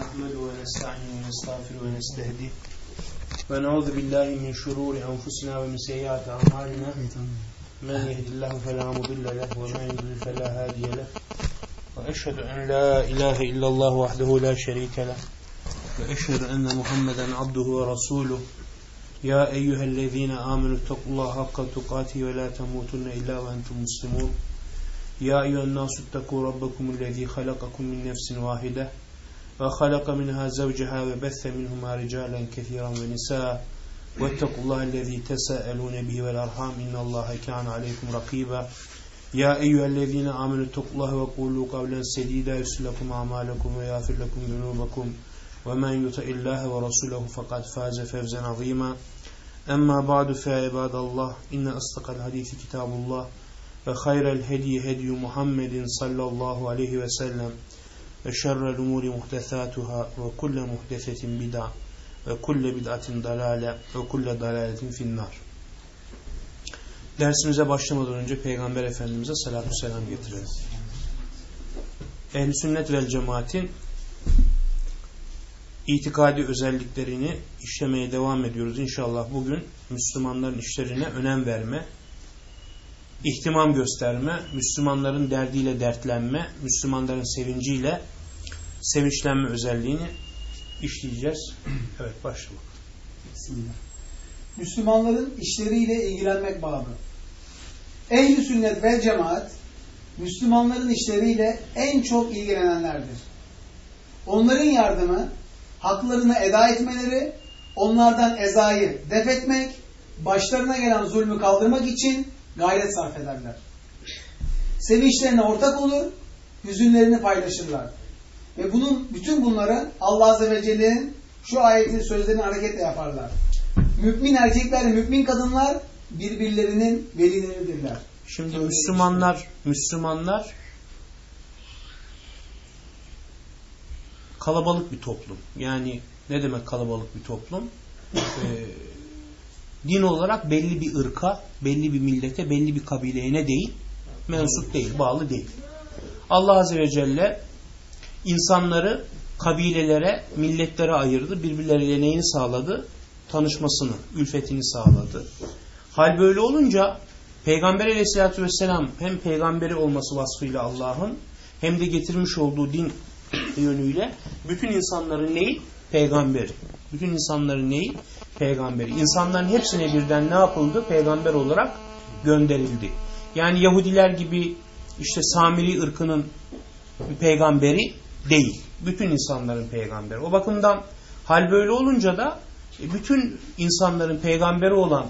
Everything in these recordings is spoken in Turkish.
نحمده ونستعين ونستغفر ونستهديه ونعوذ بالله من شرور أنفسنا ومن سيئات أعمالنا. من يهد الله فلا مضل له ومن يضلل فلا هادي له. وأشهد أن لا إله إلا الله وحده لا شريك له. وأشهد أن محمدا عبده ورسوله. يا أيها الذين آمنوا اتقوا الله حق تقاته ولا تموتن إلا وأنتم مسلمون. يا أيها الناس اتقوا ربكم الذي خلقكم من نفس واحدة. وخلق منها زوجها وبث منهما رجالا كثيرا ونساء. واتقوا الله الذي تساءلون به والأرحام. إن الله كان عليكم رقيبا. يا أيها الذين آمنوا اتقوا الله وقولوا قولا سديدا. يسر لكم أعمالكم ويغفر لكم ذنوبكم. ومن يطع الله ورسوله فقد فاز فوزا عظيما. أما بعد فعباد الله إن أصدق الحديث كتاب الله. وخير الهدي هدي محمد صلى الله عليه وسلم. ve şerrel umuri muhtesatuhâ ve kulle muhtesetin bid'a ve kulle bid'atin dalale ve kulle dalaletin finnar. Dersimize başlamadan önce Peygamber Efendimiz'e salatü selam getirelim. Ehl-i sünnet vel cemaatin itikadi özelliklerini işlemeye devam ediyoruz. İnşallah bugün Müslümanların işlerine önem verme, ihtimam gösterme, Müslümanların derdiyle dertlenme, Müslümanların sevinciyle sevinçlenme özelliğini işleyeceğiz. Evet başlayalım. Bismillah. Müslümanların işleriyle ilgilenmek babı. Ehl-i sünnet vel cemaat Müslümanların işleriyle en çok ilgilenenlerdir. Onların yardımı haklarını eda etmeleri, onlardan ezayı def etmek, başlarına gelen zulmü kaldırmak için gayret sarf ederler. Sevinçlerine ortak olur, hüzünlerini paylaşırlar. Ve bunun bütün bunları Allah Azze ve Celle'nin şu ayetin sözlerini hareketle yaparlar. Mümin erkekler mümin kadınlar birbirlerinin velileridirler. Şimdi Müslümanlar, Müslümanlar kalabalık bir toplum. Yani ne demek kalabalık bir toplum? Ee, din olarak belli bir ırka, belli bir millete, belli bir kabileye ne değil? Mensup değil, bağlı değil. Allah Azze ve Celle insanları kabilelere, milletlere ayırdı. Birbirleriyle neyini sağladı? Tanışmasını, ülfetini sağladı. Hal böyle olunca Peygamber aleyhissalatü vesselam hem peygamberi olması vasfıyla Allah'ın hem de getirmiş olduğu din yönüyle bütün insanların neyi? Peygamberi. Bütün insanların neyi? Peygamberi. İnsanların hepsine birden ne yapıldı? Peygamber olarak gönderildi. Yani Yahudiler gibi işte Samiri ırkının peygamberi değil. Bütün insanların peygamberi. O bakımdan hal böyle olunca da bütün insanların peygamberi olan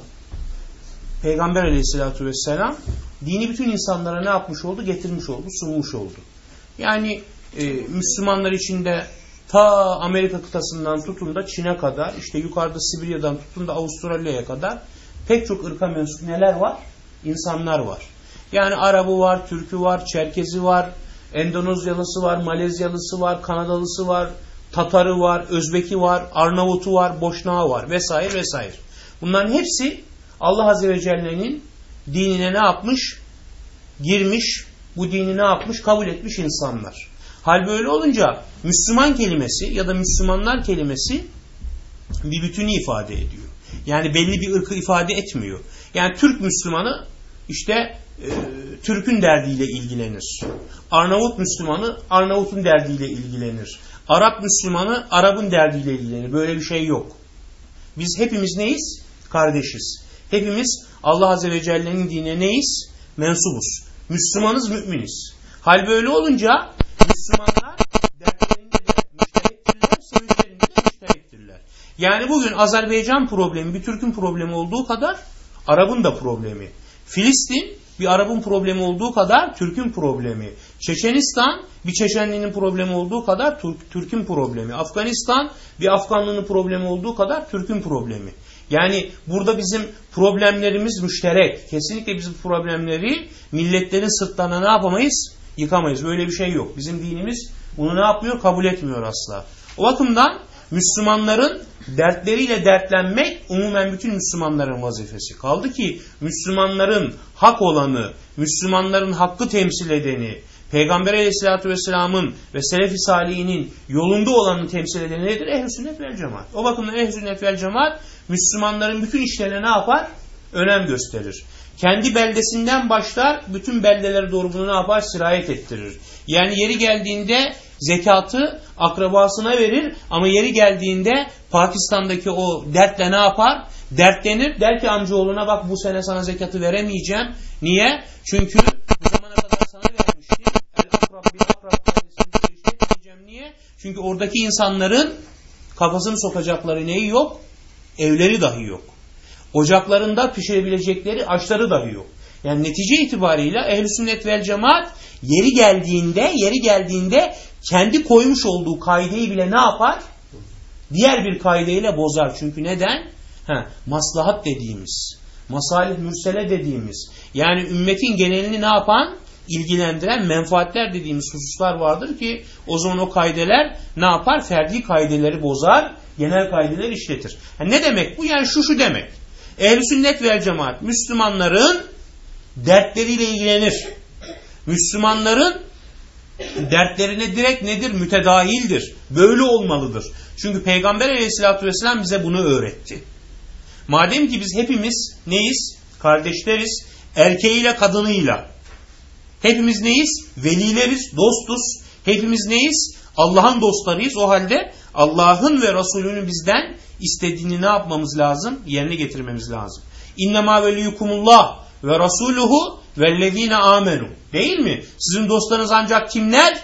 Peygamber aleyhissalatü vesselam dini bütün insanlara ne yapmış oldu? Getirmiş oldu, sunmuş oldu. Yani e, Müslümanlar içinde ta Amerika kıtasından tutun da Çin'e kadar, işte yukarıda Sibirya'dan tutun da Avustralya'ya kadar pek çok ırka mensup neler var? İnsanlar var. Yani Arabı var, Türk'ü var, Çerkezi var, Endonezyalısı var, Malezyalısı var, Kanadalısı var, Tatarı var, Özbeki var, Arnavut'u var, Boşnağı var vesaire vesaire. Bunların hepsi Allah Azze ve Celle'nin dinine ne yapmış? Girmiş, bu dini ne yapmış? Kabul etmiş insanlar. Hal böyle olunca Müslüman kelimesi ya da Müslümanlar kelimesi bir bütünü ifade ediyor. Yani belli bir ırkı ifade etmiyor. Yani Türk Müslümanı işte e, Türk'ün derdiyle ilgilenir. Arnavut Müslümanı Arnavut'un derdiyle ilgilenir. Arap Müslümanı Arap'ın derdiyle ilgilenir. Böyle bir şey yok. Biz hepimiz neyiz? Kardeşiz. Hepimiz Allah Azze ve Celle'nin dinine neyiz? Mensubuz. Müslümanız, müminiz. Hal böyle olunca Müslümanlar dertlerinde de müşterektirler, sevinçlerinde de müşterektirler. Yani bugün Azerbaycan problemi bir Türk'ün problemi olduğu kadar Arap'ın da problemi. Filistin bir Arap'ın problemi olduğu kadar Türk'ün problemi. Çeçenistan bir Çeçenlinin problemi olduğu kadar Türk'ün problemi. Afganistan bir Afganlının problemi olduğu kadar Türk'ün problemi. Yani burada bizim problemlerimiz müşterek. Kesinlikle bizim problemleri milletlerin sırtlarına ne yapamayız? Yıkamayız. Böyle bir şey yok. Bizim dinimiz bunu ne yapmıyor? Kabul etmiyor asla. O bakımdan Müslümanların dertleriyle dertlenmek umumen bütün Müslümanların vazifesi. Kaldı ki Müslümanların hak olanı, Müslümanların hakkı temsil edeni, Peygamber aleyhissalatü vesselamın ve Selefi Salihinin yolunda olanı temsil eden nedir? Ehl-i sünnet vel cemaat. O bakımdan ehl-i sünnet vel cemaat Müslümanların bütün işlerine ne yapar? Önem gösterir. Kendi beldesinden başlar, bütün beldelere doğru bunu ne yapar? Sirayet ettirir. Yani yeri geldiğinde zekatı akrabasına verir ama yeri geldiğinde Pakistan'daki o dertle ne yapar? Dertlenir. Der ki amcaoğluna bak bu sene sana zekatı veremeyeceğim. Niye? Çünkü bu zamana kadar sana vermiştim. El akrab bil işletmeyeceğim. Niye? Çünkü oradaki insanların kafasını sokacakları neyi yok? Evleri dahi yok. Ocaklarında pişirebilecekleri aşları dahi yok. Yani netice itibariyle ehl sünnet vel cemaat yeri geldiğinde yeri geldiğinde kendi koymuş olduğu kaideyi bile ne yapar? Diğer bir kaideyle bozar. Çünkü neden? Ha, maslahat dediğimiz, masalih mürsele dediğimiz, yani ümmetin genelini ne yapan? ilgilendiren menfaatler dediğimiz hususlar vardır ki o zaman o kaideler ne yapar? Ferdi kaideleri bozar, genel kaideler işletir. Yani ne demek bu? Yani şu şu demek. Ehl-i sünnet vel cemaat Müslümanların dertleriyle ilgilenir. Müslümanların dertlerine direkt nedir? Mütedahildir. Böyle olmalıdır. Çünkü Peygamber aleyhissalatü vesselam bize bunu öğretti. Madem ki biz hepimiz neyiz? Kardeşleriz. Erkeğiyle kadınıyla. Hepimiz neyiz? Velileriz, dostuz. Hepimiz neyiz? Allah'ın dostlarıyız. O halde Allah'ın ve Resulünün bizden istediğini ne yapmamız lazım? Yerine getirmemiz lazım. İnnemâ veliyukumullah ve rasuluhu vellezine amenu. Değil mi? Sizin dostlarınız ancak kimler?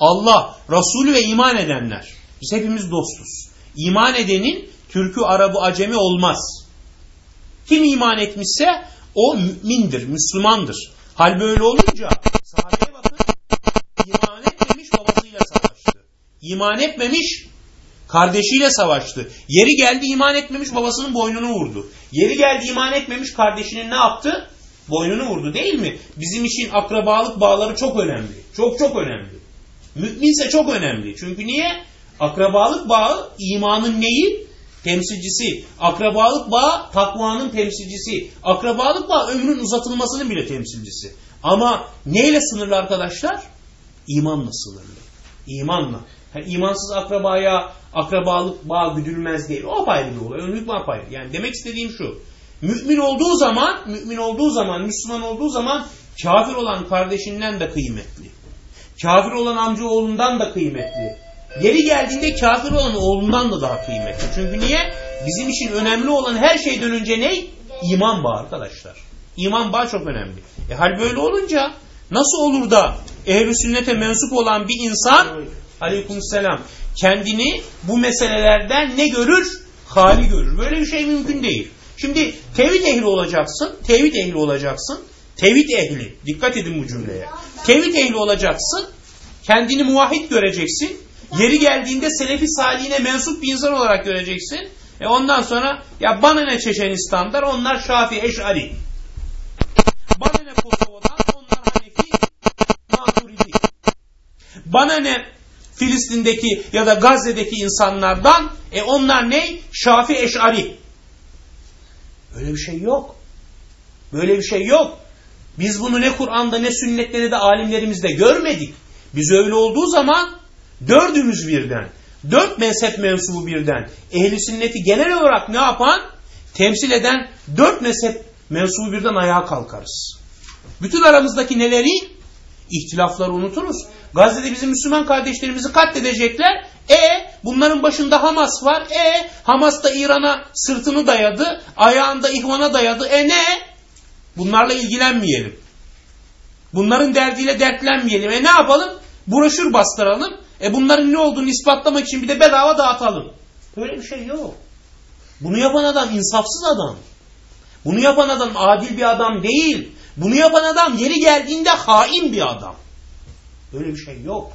Allah, Resulü ve iman edenler. Biz hepimiz dostuz. İman edenin Türkü, Arabı, Acemi olmaz. Kim iman etmişse o mümindir, Müslümandır. Hal böyle olunca sahabeye bakın iman etmemiş babasıyla savaştı. İman etmemiş kardeşiyle savaştı. Yeri geldi iman etmemiş babasının boynunu vurdu. Yeri geldi iman etmemiş kardeşinin ne yaptı? Boynunu vurdu değil mi? Bizim için akrabalık bağları çok önemli. Çok çok önemli. Müminse çok önemli. Çünkü niye? Akrabalık bağı imanın neyi? Temsilcisi. Akrabalık bağı takvanın temsilcisi. Akrabalık bağı ömrün uzatılmasının bile temsilcisi. Ama neyle sınırlı arkadaşlar? İmanla sınırlı. İmanla. Yani imansız akrabaya akrabalık bağı güdülmez değil. O apayrı bir olay. Önlük apayrı. Yani demek istediğim şu. Mümin olduğu zaman, mümin olduğu zaman, Müslüman olduğu zaman kafir olan kardeşinden de kıymetli. Kafir olan amca oğlundan da kıymetli. Yeri geldiğinde kafir olan oğlundan da daha kıymetli. Çünkü niye? Bizim için önemli olan her şeyden önce ne? İman bağı arkadaşlar. İman bağı çok önemli. E hal böyle olunca nasıl olur da ehl sünnete mensup olan bir insan aleykümselam kendini bu meselelerden ne görür? Hali görür. Böyle bir şey mümkün değil. Şimdi tevhid ehli olacaksın. Tevhid ehli olacaksın. Tevhid ehli. Dikkat edin bu cümleye. Tevhid ehli olacaksın. Kendini muvahhid göreceksin. Yeri geldiğinde Selefi Salihine mensup bir insan olarak göreceksin. E ondan sonra ya bana ne Çeçenistan'dan onlar Şafi Eş'ari. Bana ne Kosova'dan onlar Hanefi Maturidi. Bana ne Filistin'deki ya da Gazze'deki insanlardan e onlar ne? Şafi Eş'ari. Böyle bir şey yok. Böyle bir şey yok. Biz bunu ne Kur'an'da ne sünnette ne de alimlerimizde görmedik. Biz öyle olduğu zaman dördümüz birden, dört mezhep mensubu birden, ehli sünneti genel olarak ne yapan? Temsil eden dört mezhep mensubu birden ayağa kalkarız. Bütün aramızdaki neleri? İhtilafları unuturuz. Gazze'de bizim Müslüman kardeşlerimizi katledecekler. E bunların başında Hamas var. E Hamas da İran'a sırtını dayadı. Ayağında ihvana dayadı. E ne? Bunlarla ilgilenmeyelim. Bunların derdiyle dertlenmeyelim. E ne yapalım? Broşür bastıralım. E bunların ne olduğunu ispatlamak için bir de bedava dağıtalım. Böyle bir şey yok. Bunu yapan adam insafsız adam. Bunu yapan adam adil bir adam değil. Bunu yapan adam yeri geldiğinde hain bir adam. Böyle bir şey yok.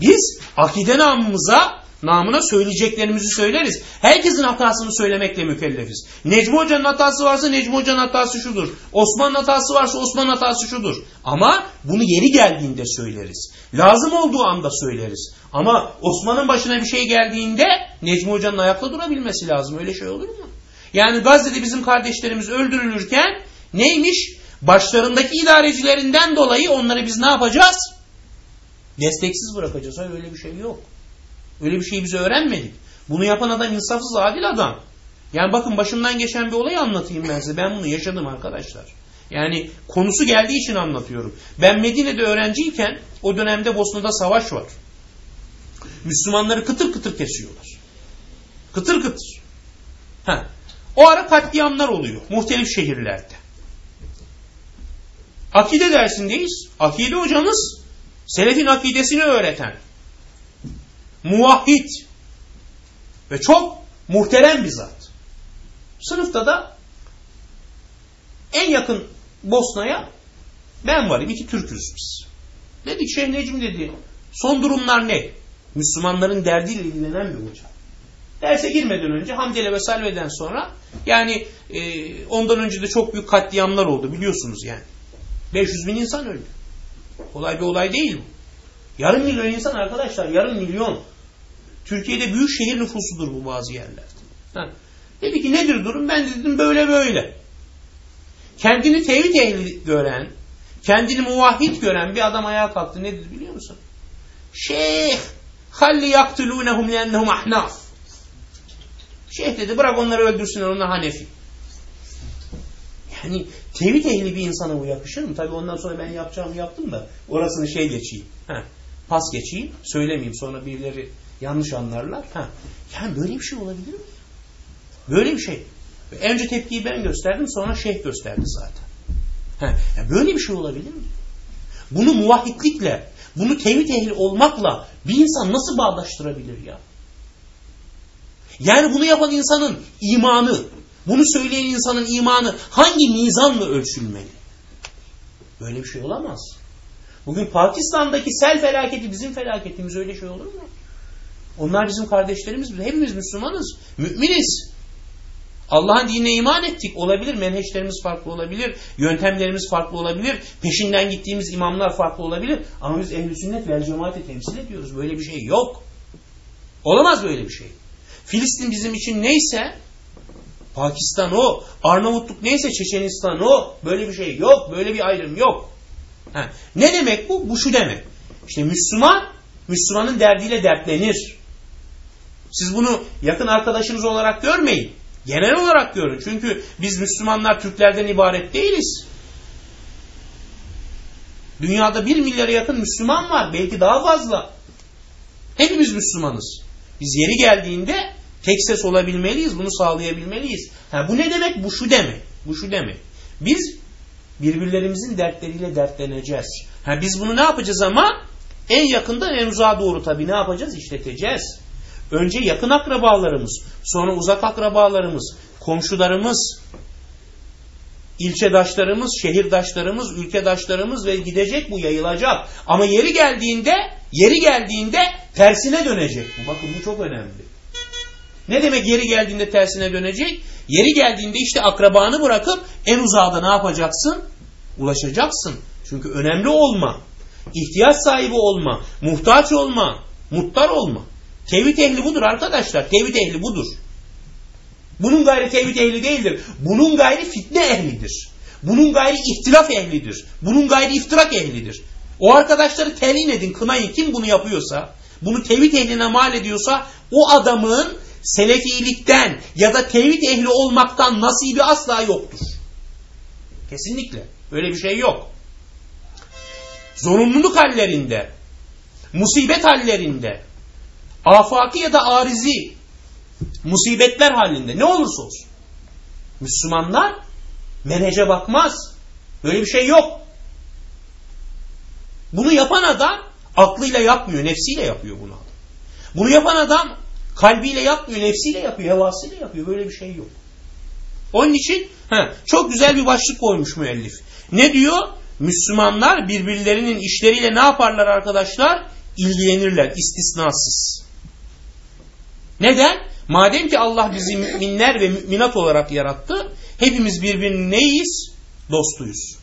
Biz akide namımıza namına söyleyeceklerimizi söyleriz. Herkesin hatasını söylemekle mükellefiz. Necmi Hoca'nın hatası varsa Necmi Hoca'nın hatası şudur. Osman'ın hatası varsa Osman'ın hatası şudur. Ama bunu yeri geldiğinde söyleriz. Lazım olduğu anda söyleriz. Ama Osman'ın başına bir şey geldiğinde Necmi Hoca'nın ayakta durabilmesi lazım. Öyle şey olur mu? Yani Gazze'de bizim kardeşlerimiz öldürülürken neymiş? Başlarındaki idarecilerinden dolayı onları biz ne yapacağız? Desteksiz bırakacağız. Hayır öyle bir şey yok. Öyle bir şeyi biz öğrenmedik. Bunu yapan adam insafsız, adil adam. Yani bakın başımdan geçen bir olayı anlatayım ben size. Ben bunu yaşadım arkadaşlar. Yani konusu geldiği için anlatıyorum. Ben Medine'de öğrenciyken o dönemde Bosna'da savaş var. Müslümanları kıtır kıtır kesiyorlar. Kıtır kıtır. Ha. O ara katliamlar oluyor muhtelif şehirlerde. Akide dersindeyiz. Akide hocamız Selefin akidesini öğreten muvahhid ve çok muhterem bir zat. Sınıfta da en yakın Bosna'ya ben varım. iki Türk'üz biz. Dedik Şeyh Necim dedi. Son durumlar ne? Müslümanların derdiyle ilgilenen bir hoca. Derse girmeden önce Hamdele ve Salve'den sonra yani e, ondan önce de çok büyük katliamlar oldu biliyorsunuz yani. 500 bin insan öldü. Kolay bir olay değil bu. Yarım milyon insan arkadaşlar yarım milyon. Türkiye'de büyük şehir nüfusudur bu bazı yerlerde. Ha. Dedi ki nedir durum? Ben dedim böyle böyle. Kendini tevhid ehli gören, kendini muvahhid gören bir adam ayağa kalktı. Ne dedi biliyor musun? Şeyh, halli yaktulûnehum liennehum ahnaf. Şeyh dedi bırak onları öldürsünler onlar Hanefi. Yani tevhid ehli bir insana bu yakışır mı? Tabi ondan sonra ben yapacağımı yaptım da orasını şey geçeyim. Heh, pas geçeyim. Söylemeyeyim sonra birileri yanlış anlarlar. Heh. Yani böyle bir şey olabilir mi? Böyle bir şey. Önce tepkiyi ben gösterdim sonra şeyh gösterdi zaten. Heh. Yani böyle bir şey olabilir mi? Bunu muvahhidlikle, bunu tevhid ehli olmakla bir insan nasıl bağdaştırabilir ya? Yani bunu yapan insanın imanı, bunu söyleyen insanın imanı hangi mizanla ölçülmeli? Böyle bir şey olamaz. Bugün Pakistan'daki sel felaketi bizim felaketimiz öyle şey olur mu? Onlar bizim kardeşlerimiz. Hepimiz Müslümanız. Müminiz. Allah'ın dinine iman ettik. Olabilir. Menheşlerimiz farklı olabilir. Yöntemlerimiz farklı olabilir. Peşinden gittiğimiz imamlar farklı olabilir. Ama biz ehl sünnet vel cemaati temsil ediyoruz. Böyle bir şey yok. Olamaz böyle bir şey. Filistin bizim için neyse Pakistan o, Arnavutluk neyse Çeçenistan o. Böyle bir şey yok. Böyle bir ayrım yok. Ha. Ne demek bu? Bu şu demek. İşte Müslüman, Müslümanın derdiyle dertlenir. Siz bunu yakın arkadaşınız olarak görmeyin. Genel olarak görün. Çünkü biz Müslümanlar Türklerden ibaret değiliz. Dünyada bir milyara yakın Müslüman var. Belki daha fazla. Hepimiz Müslümanız. Biz yeri geldiğinde tek ses olabilmeliyiz. Bunu sağlayabilmeliyiz. Ha, bu ne demek? Bu şu demek. Bu şu demek. Biz birbirlerimizin dertleriyle dertleneceğiz. Ha, biz bunu ne yapacağız ama? En yakından en uzağa doğru tabii ne yapacağız? İşleteceğiz. Önce yakın akrabalarımız, sonra uzak akrabalarımız, komşularımız, ilçedaşlarımız, şehirdaşlarımız, ülkedaşlarımız ve gidecek bu yayılacak. Ama yeri geldiğinde, yeri geldiğinde tersine dönecek. Bakın bu çok önemli. Ne demek yeri geldiğinde tersine dönecek? Yeri geldiğinde işte akrabanı bırakıp en uzağda ne yapacaksın? Ulaşacaksın. Çünkü önemli olma, ihtiyaç sahibi olma, muhtaç olma, muttar olma. Tevhid ehli budur arkadaşlar. Tevhid ehli budur. Bunun gayri tevhid ehli değildir. Bunun gayri fitne ehlidir. Bunun gayri ihtilaf ehlidir. Bunun gayri iftirak ehlidir. O arkadaşları telin edin, kınayın. Kim bunu yapıyorsa, bunu tevhid ehline mal ediyorsa o adamın selefilikten ya da tevhid ehli olmaktan nasibi asla yoktur. Kesinlikle. Böyle bir şey yok. Zorunluluk hallerinde, musibet hallerinde, afaki ya da arizi musibetler halinde ne olursa olsun. Müslümanlar menece bakmaz. Böyle bir şey yok. Bunu yapan adam aklıyla yapmıyor, nefsiyle yapıyor bunu. Bunu yapan adam kalbiyle yapmıyor, nefsiyle yapıyor, hevasıyla yapıyor. Böyle bir şey yok. Onun için he, çok güzel bir başlık koymuş müellif. Ne diyor? Müslümanlar birbirlerinin işleriyle ne yaparlar arkadaşlar? İlgilenirler istisnasız. Neden? Madem ki Allah bizi müminler ve müminat olarak yarattı, hepimiz birbirinin neyiz? Dostuyuz.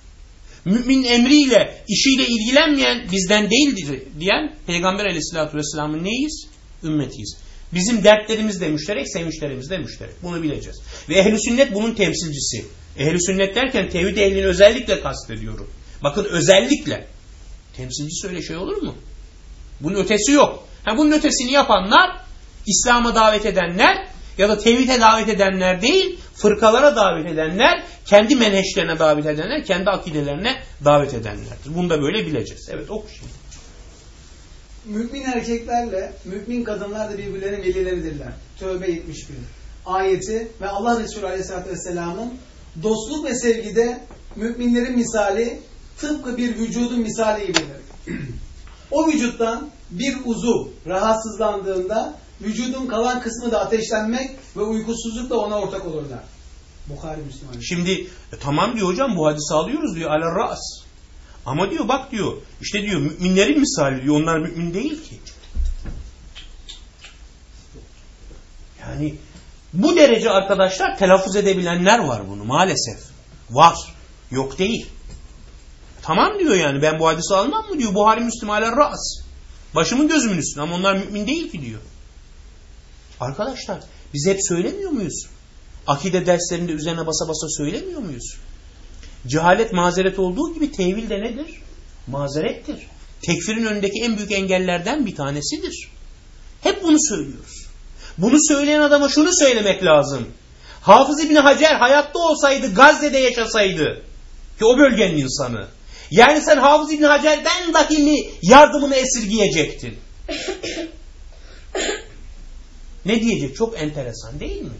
Mümin emriyle, işiyle ilgilenmeyen bizden değildir diyen Peygamber aleyhissalatü vesselamın neyiz? Ümmetiyiz. Bizim dertlerimiz de müşterek, sevinçlerimiz de müşterek. Bunu bileceğiz. Ve ehli sünnet bunun temsilcisi. Ehli sünnet derken tevhid ehlini özellikle kastediyorum. Bakın özellikle. Temsilcisi öyle şey olur mu? Bunun ötesi yok. Ha, bunun ötesini yapanlar İslam'a davet edenler ya da tevhide davet edenler değil, fırkalara davet edenler, kendi menheşlerine davet edenler, kendi akidelerine davet edenlerdir. Bunu da böyle bileceğiz. Evet oku şimdi. Mümin erkeklerle mümin kadınlar da birbirlerinin velileridirler. Tövbe 71. Ayeti ve Allah Resulü Aleyhisselatü Vesselam'ın dostluk ve sevgide müminlerin misali tıpkı bir vücudun misali gibidir. o vücuttan bir uzuv rahatsızlandığında vücudun kalan kısmı da ateşlenmek ve uykusuzluk da ona ortak olurlar. Bukhari Müslüman. Şimdi e, tamam diyor hocam bu hadisi alıyoruz diyor ala ras. Ama diyor bak diyor işte diyor müminlerin misali diyor onlar mümin değil ki. Yani bu derece arkadaşlar telaffuz edebilenler var bunu maalesef. Var. Yok değil. Tamam diyor yani ben bu hadisi almam mı diyor. Buhari Müslim ala ras. Başımın gözümün üstüne ama onlar mümin değil ki diyor. Arkadaşlar biz hep söylemiyor muyuz? Akide derslerinde üzerine basa basa söylemiyor muyuz? Cehalet mazeret olduğu gibi tevil de nedir? Mazerettir. Tekfirin önündeki en büyük engellerden bir tanesidir. Hep bunu söylüyoruz. Bunu söyleyen adama şunu söylemek lazım. Hafız İbni Hacer hayatta olsaydı Gazze'de yaşasaydı ki o bölgenin insanı. Yani sen Hafız İbni Hacer'den dahi mi yardımını esirgeyecektin? ne diyecek? Çok enteresan değil mi?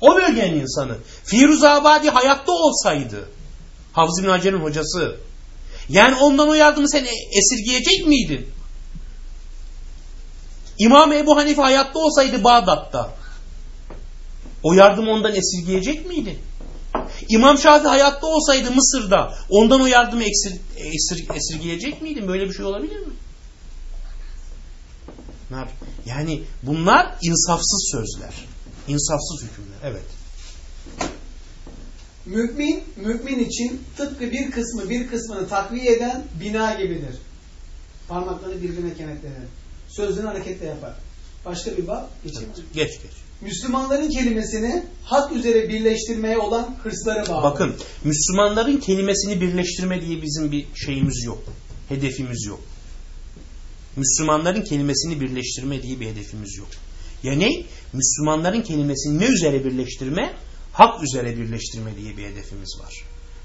O bölgenin insanı. Firuzabadi hayatta olsaydı Hafız İbni Hacer'in hocası. Yani ondan o yardımı sen esirgeyecek miydin? İmam Ebu Hanife hayatta olsaydı Bağdat'ta o yardımı ondan esirgeyecek miydin? İmam Şafii hayatta olsaydı Mısır'da ondan o yardımı esir, esir, esirgeyecek miydin? Böyle bir şey olabilir mi? Ne yap? Yani bunlar insafsız sözler. İnsafsız hükümler. Evet. Mümin, mümin için tıpkı bir kısmı bir kısmını takviye eden bina gibidir. Parmaklarını birbirine kenetlenir. Sözünü hareketle yapar. Başka bir bab geçelim. Geç geç. Müslümanların kelimesini hak üzere birleştirmeye olan hırsları bağlı. Bakın Müslümanların kelimesini birleştirme diye bizim bir şeyimiz yok. Hedefimiz yok. Müslümanların kelimesini birleştirme diye bir hedefimiz yok. Yani Müslümanların kelimesini ne üzere birleştirme? Hak üzere birleştirme diye bir hedefimiz var.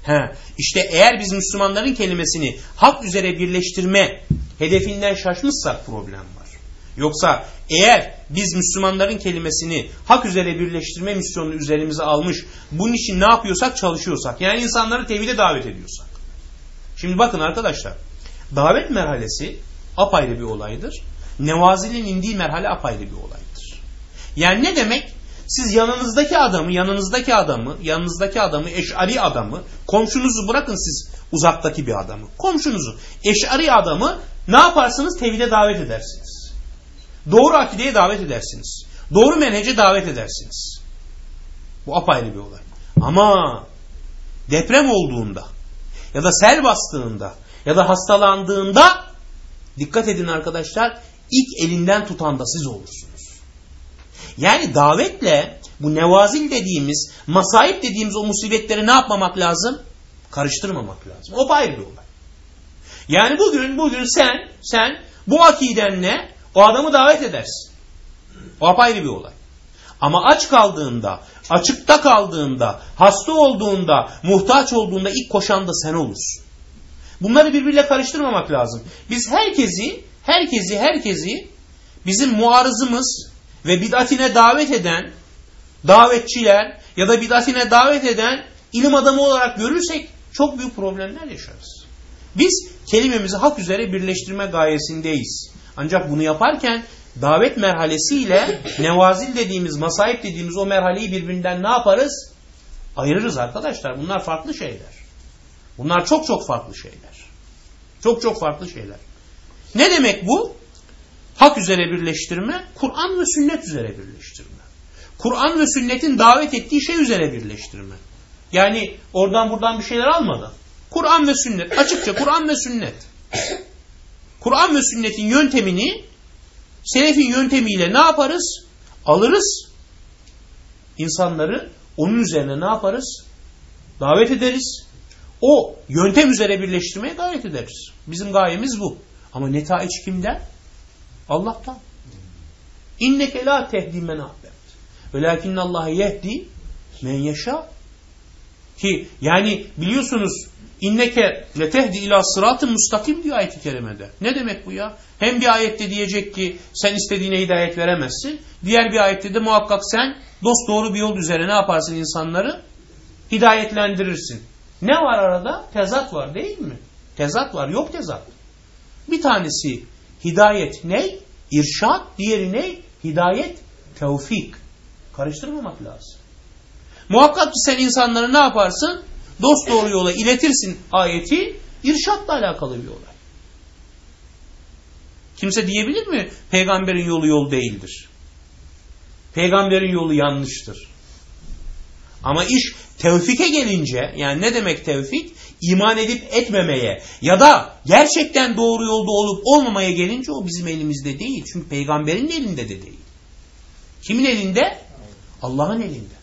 He, işte eğer biz Müslümanların kelimesini hak üzere birleştirme hedefinden şaşmışsak problem var. Yoksa eğer biz Müslümanların kelimesini hak üzere birleştirme misyonunu üzerimize almış, bunun için ne yapıyorsak çalışıyorsak, yani insanları tevhide davet ediyorsak. Şimdi bakın arkadaşlar, davet merhalesi apayrı bir olaydır. Nevazilin indiği merhale apayrı bir olaydır. Yani ne demek? Siz yanınızdaki adamı, yanınızdaki adamı, yanınızdaki adamı, eşari adamı, komşunuzu bırakın siz uzaktaki bir adamı, komşunuzu, eşari adamı ne yaparsınız? Tevhide davet edersiniz. Doğru akideye davet edersiniz. Doğru menhece davet edersiniz. Bu apayrı bir olay. Ama deprem olduğunda ya da sel bastığında ya da hastalandığında dikkat edin arkadaşlar ilk elinden tutan da siz olursunuz. Yani davetle bu nevazil dediğimiz, masayip dediğimiz o musibetleri ne yapmamak lazım? Karıştırmamak lazım. O ayrı bir olay. Yani bugün bugün sen sen bu akidenle o adamı davet edersin. O apayrı bir olay. Ama aç kaldığında, açıkta kaldığında, hasta olduğunda, muhtaç olduğunda ilk koşan da sen olursun. Bunları birbiriyle karıştırmamak lazım. Biz herkesi, herkesi, herkesi bizim muarızımız ve bid'atine davet eden davetçiler ya da bid'atine davet eden ilim adamı olarak görürsek çok büyük problemler yaşarız. Biz kelimemizi hak üzere birleştirme gayesindeyiz. Ancak bunu yaparken davet merhalesiyle nevazil dediğimiz, masayip dediğimiz o merhaleyi birbirinden ne yaparız? Ayırırız arkadaşlar. Bunlar farklı şeyler. Bunlar çok çok farklı şeyler. Çok çok farklı şeyler. Ne demek bu? Hak üzere birleştirme, Kur'an ve sünnet üzere birleştirme. Kur'an ve sünnetin davet ettiği şey üzere birleştirme. Yani oradan buradan bir şeyler almadan. Kur'an ve sünnet. Açıkça Kur'an ve sünnet. Kur'an ve sünnetin yöntemini selefin yöntemiyle ne yaparız? Alırız. İnsanları onun üzerine ne yaparız? Davet ederiz. O yöntem üzere birleştirmeye gayret ederiz. Bizim gayemiz bu. Ama netaç kimden? Allah'tan. İnneke la tehdi men ahbet. Velakinne Allah yehdi men yaşa. Ki yani biliyorsunuz inneke letehdi ila sıratı mustakim diyor ayet-i kerimede. Ne demek bu ya? Hem bir ayette diyecek ki sen istediğine hidayet veremezsin. Diğer bir ayette de muhakkak sen dost doğru bir yol üzere ne yaparsın insanları? Hidayetlendirirsin. Ne var arada? Tezat var değil mi? Tezat var. Yok tezat. Bir tanesi hidayet ne? İrşad. Diğeri ne? Hidayet tevfik. Karıştırmamak lazım. Muhakkak ki sen insanları ne yaparsın? Dost doğru yola iletirsin ayeti. İrşatla alakalı bir olay. Kimse diyebilir mi? Peygamberin yolu yol değildir. Peygamberin yolu yanlıştır. Ama iş tevfike gelince yani ne demek tevfik? İman edip etmemeye ya da gerçekten doğru yolda olup olmamaya gelince o bizim elimizde değil. Çünkü peygamberin elinde de değil. Kimin elinde? Allah'ın elinde.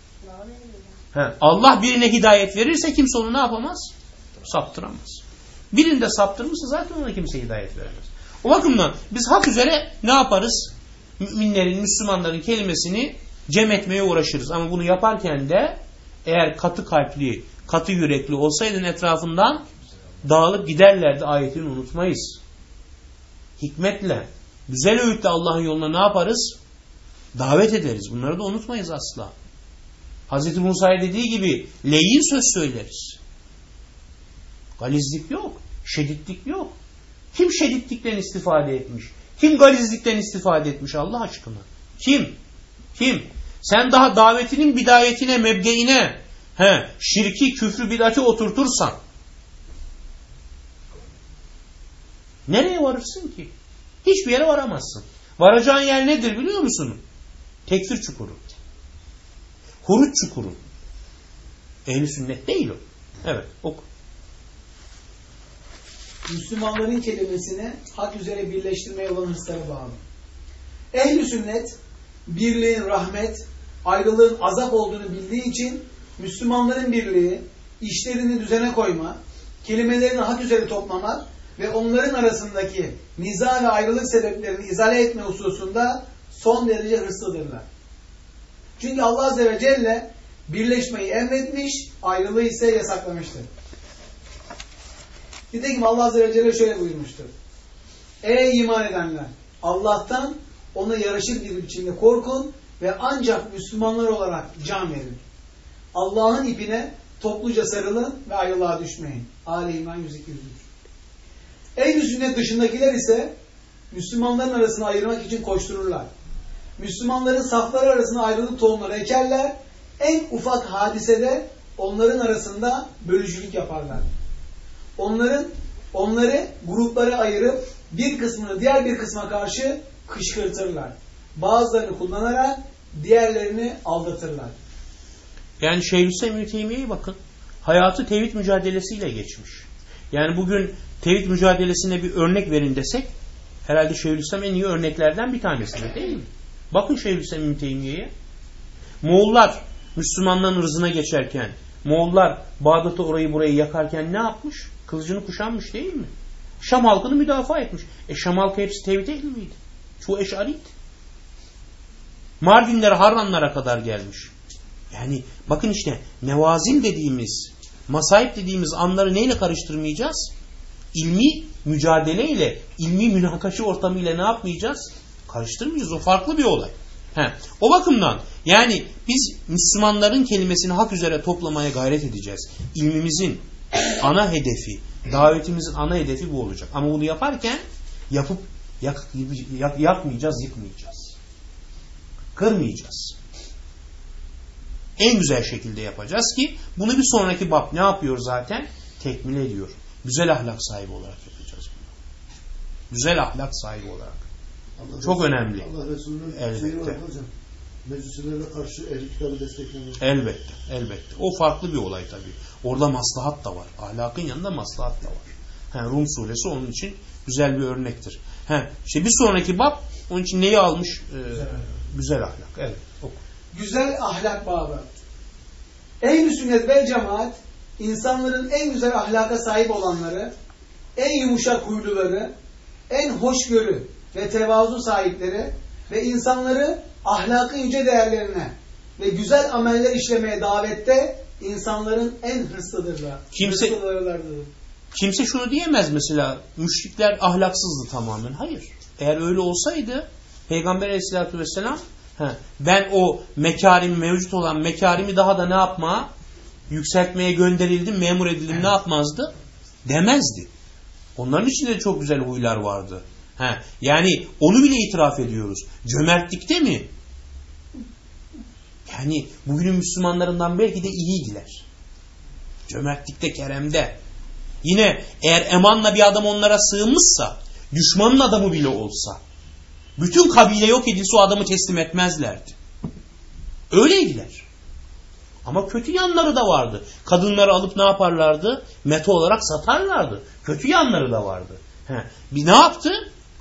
He, Allah birine hidayet verirse kimse onu ne yapamaz? Saptıramaz. Birinde saptırmışsa zaten ona kimse hidayet veremez. O bakımdan biz hak üzere ne yaparız? Müminlerin, Müslümanların kelimesini cem etmeye uğraşırız. Ama bunu yaparken de eğer katı kalpli, katı yürekli olsaydın etrafından dağılıp giderlerdi ayetini unutmayız. Hikmetle, güzel öğütle Allah'ın yoluna ne yaparız? Davet ederiz. Bunları da unutmayız asla. Hz. Musa'ya dediği gibi leyin söz söyleriz. Galizlik yok. Şeditlik yok. Kim şeditlikten istifade etmiş? Kim galizlikten istifade etmiş Allah aşkına? Kim? Kim? Sen daha davetinin bidayetine, mebdeine he, şirki, küfrü, bidati oturtursan nereye varırsın ki? Hiçbir yere varamazsın. Varacağın yer nedir biliyor musun? Tekfir çukuru. Huruç çukuru. Ehli sünnet değil o. Evet oku. Müslümanların kelimesini hak üzere birleştirmeye olan hırsları bağlı. Ehli sünnet birliğin rahmet, ayrılığın azap olduğunu bildiği için Müslümanların birliği, işlerini düzene koyma, kelimelerini hak üzere toplama ve onların arasındaki niza ve ayrılık sebeplerini izale etme hususunda son derece hırslıdırlar. Çünkü Allah Azze ve Celle birleşmeyi emretmiş, ayrılığı ise yasaklamıştır. Nitekim Allah Azze ve Celle şöyle buyurmuştur. Ey iman edenler! Allah'tan ona yaraşır bir biçimde korkun ve ancak Müslümanlar olarak can verin. Allah'ın ipine topluca sarılın ve ayrılığa düşmeyin. Ali İmran 102 Ehl-i sünnet dışındakiler ise Müslümanların arasını ayırmak için koştururlar. Müslümanların safları arasında ayrılık tohumları ekerler. En ufak hadisede onların arasında bölücülük yaparlar. Onların onları gruplara ayırıp bir kısmını diğer bir kısma karşı kışkırtırlar. Bazılarını kullanarak diğerlerini aldatırlar. Yani Şeyhülislam Teymiye'ye bakın. Hayatı tevhid mücadelesiyle geçmiş. Yani bugün tevhid mücadelesine bir örnek verin desek herhalde Şeyhülislam en iyi örneklerden bir tanesidir değil mi? Bakın Şeyhülislam Teymiye'ye. Moğollar Müslümanların ırzına geçerken Moğollar Bağdat'ı orayı burayı yakarken ne yapmış? Kılıcını kuşanmış değil mi? Şam halkını müdafaa etmiş. E Şam halkı hepsi tevhid ehli miydi? Çoğu eşariydi. Mardinlere, Harranlara kadar gelmiş. Yani bakın işte mevazin dediğimiz, masayip dediğimiz anları neyle karıştırmayacağız? İlmi mücadeleyle, ilmi münakaşı ortamıyla ne yapmayacağız? Karıştırmayacağız. O farklı bir olay. He. O bakımdan yani biz Müslümanların kelimesini hak üzere toplamaya gayret edeceğiz. İlmimizin ana hedefi, davetimizin ana hedefi bu olacak. Ama bunu yaparken yapıp yak, yak, yakmayacağız, yıkmayacağız. Kırmayacağız. En güzel şekilde yapacağız ki bunu bir sonraki bab ne yapıyor zaten? Tekmil ediyor. Güzel ahlak sahibi olarak yapacağız bunu. Güzel ahlak sahibi olarak. Allah Çok Resulü, önemli. Allah Resulü'nün Elbette. Meclislere karşı ehli kitabı desteklemek. Elbette, elbette. O farklı bir olay tabii. Orada maslahat da var. Ahlakın yanında maslahat da var. He, Rum suresi onun için güzel bir örnektir. He, işte bir sonraki bab onun için neyi almış? Ee, güzel ahlak. Evet. Oku. Güzel ahlak babı. Ehl-i sünnet vel cemaat insanların en güzel ahlaka sahip olanları, en yumuşak huyluları, en hoşgörü, ve tevazu sahipleri ve insanları ahlakı yüce değerlerine ve güzel ameller işlemeye davette insanların en hırslıdırlar. Kimse-. Kimse şunu diyemez mesela müşrikler ahlaksızdı tamamen. Hayır. Eğer öyle olsaydı Peygamber aleyhissalatü vesselam he, ben o mekarim mevcut olan mekarimi daha da ne yapma yükseltmeye gönderildim, memur edildim ne yapmazdı? Demezdi. Onların içinde çok güzel huylar vardı. He, yani onu bile itiraf ediyoruz. Cömertlikte mi? Yani bugünün Müslümanlarından belki de iyiydiler. Cömertlikte, keremde. Yine eğer emanla bir adam onlara sığınmışsa, düşmanın adamı bile olsa, bütün kabile yok edilse o adamı teslim etmezlerdi. Öyleydiler. Ama kötü yanları da vardı. Kadınları alıp ne yaparlardı? Meta olarak satarlardı. Kötü yanları da vardı. He. Bir ne yaptı?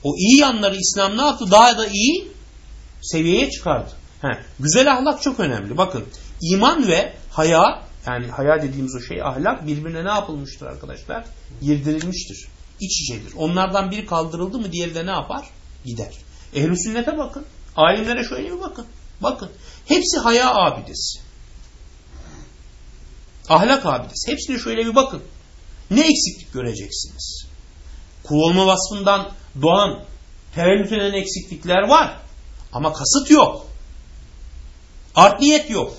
O iyi yanları İslam ne yaptı? Daha da iyi seviyeye çıkardı. He. Güzel ahlak çok önemli. Bakın iman ve haya yani haya dediğimiz o şey ahlak birbirine ne yapılmıştır arkadaşlar? Girdirilmiştir. İç içedir. Onlardan biri kaldırıldı mı diğeri de ne yapar? Gider. Ehl-i sünnete bakın. Alimlere şöyle bir bakın. Bakın. Hepsi haya abidesi. Ahlak abidesi. Hepsine şöyle bir bakın. Ne eksiklik göreceksiniz? Kul olma vasfından doğan tevellüt eden eksiklikler var. Ama kasıt yok. Art niyet yok.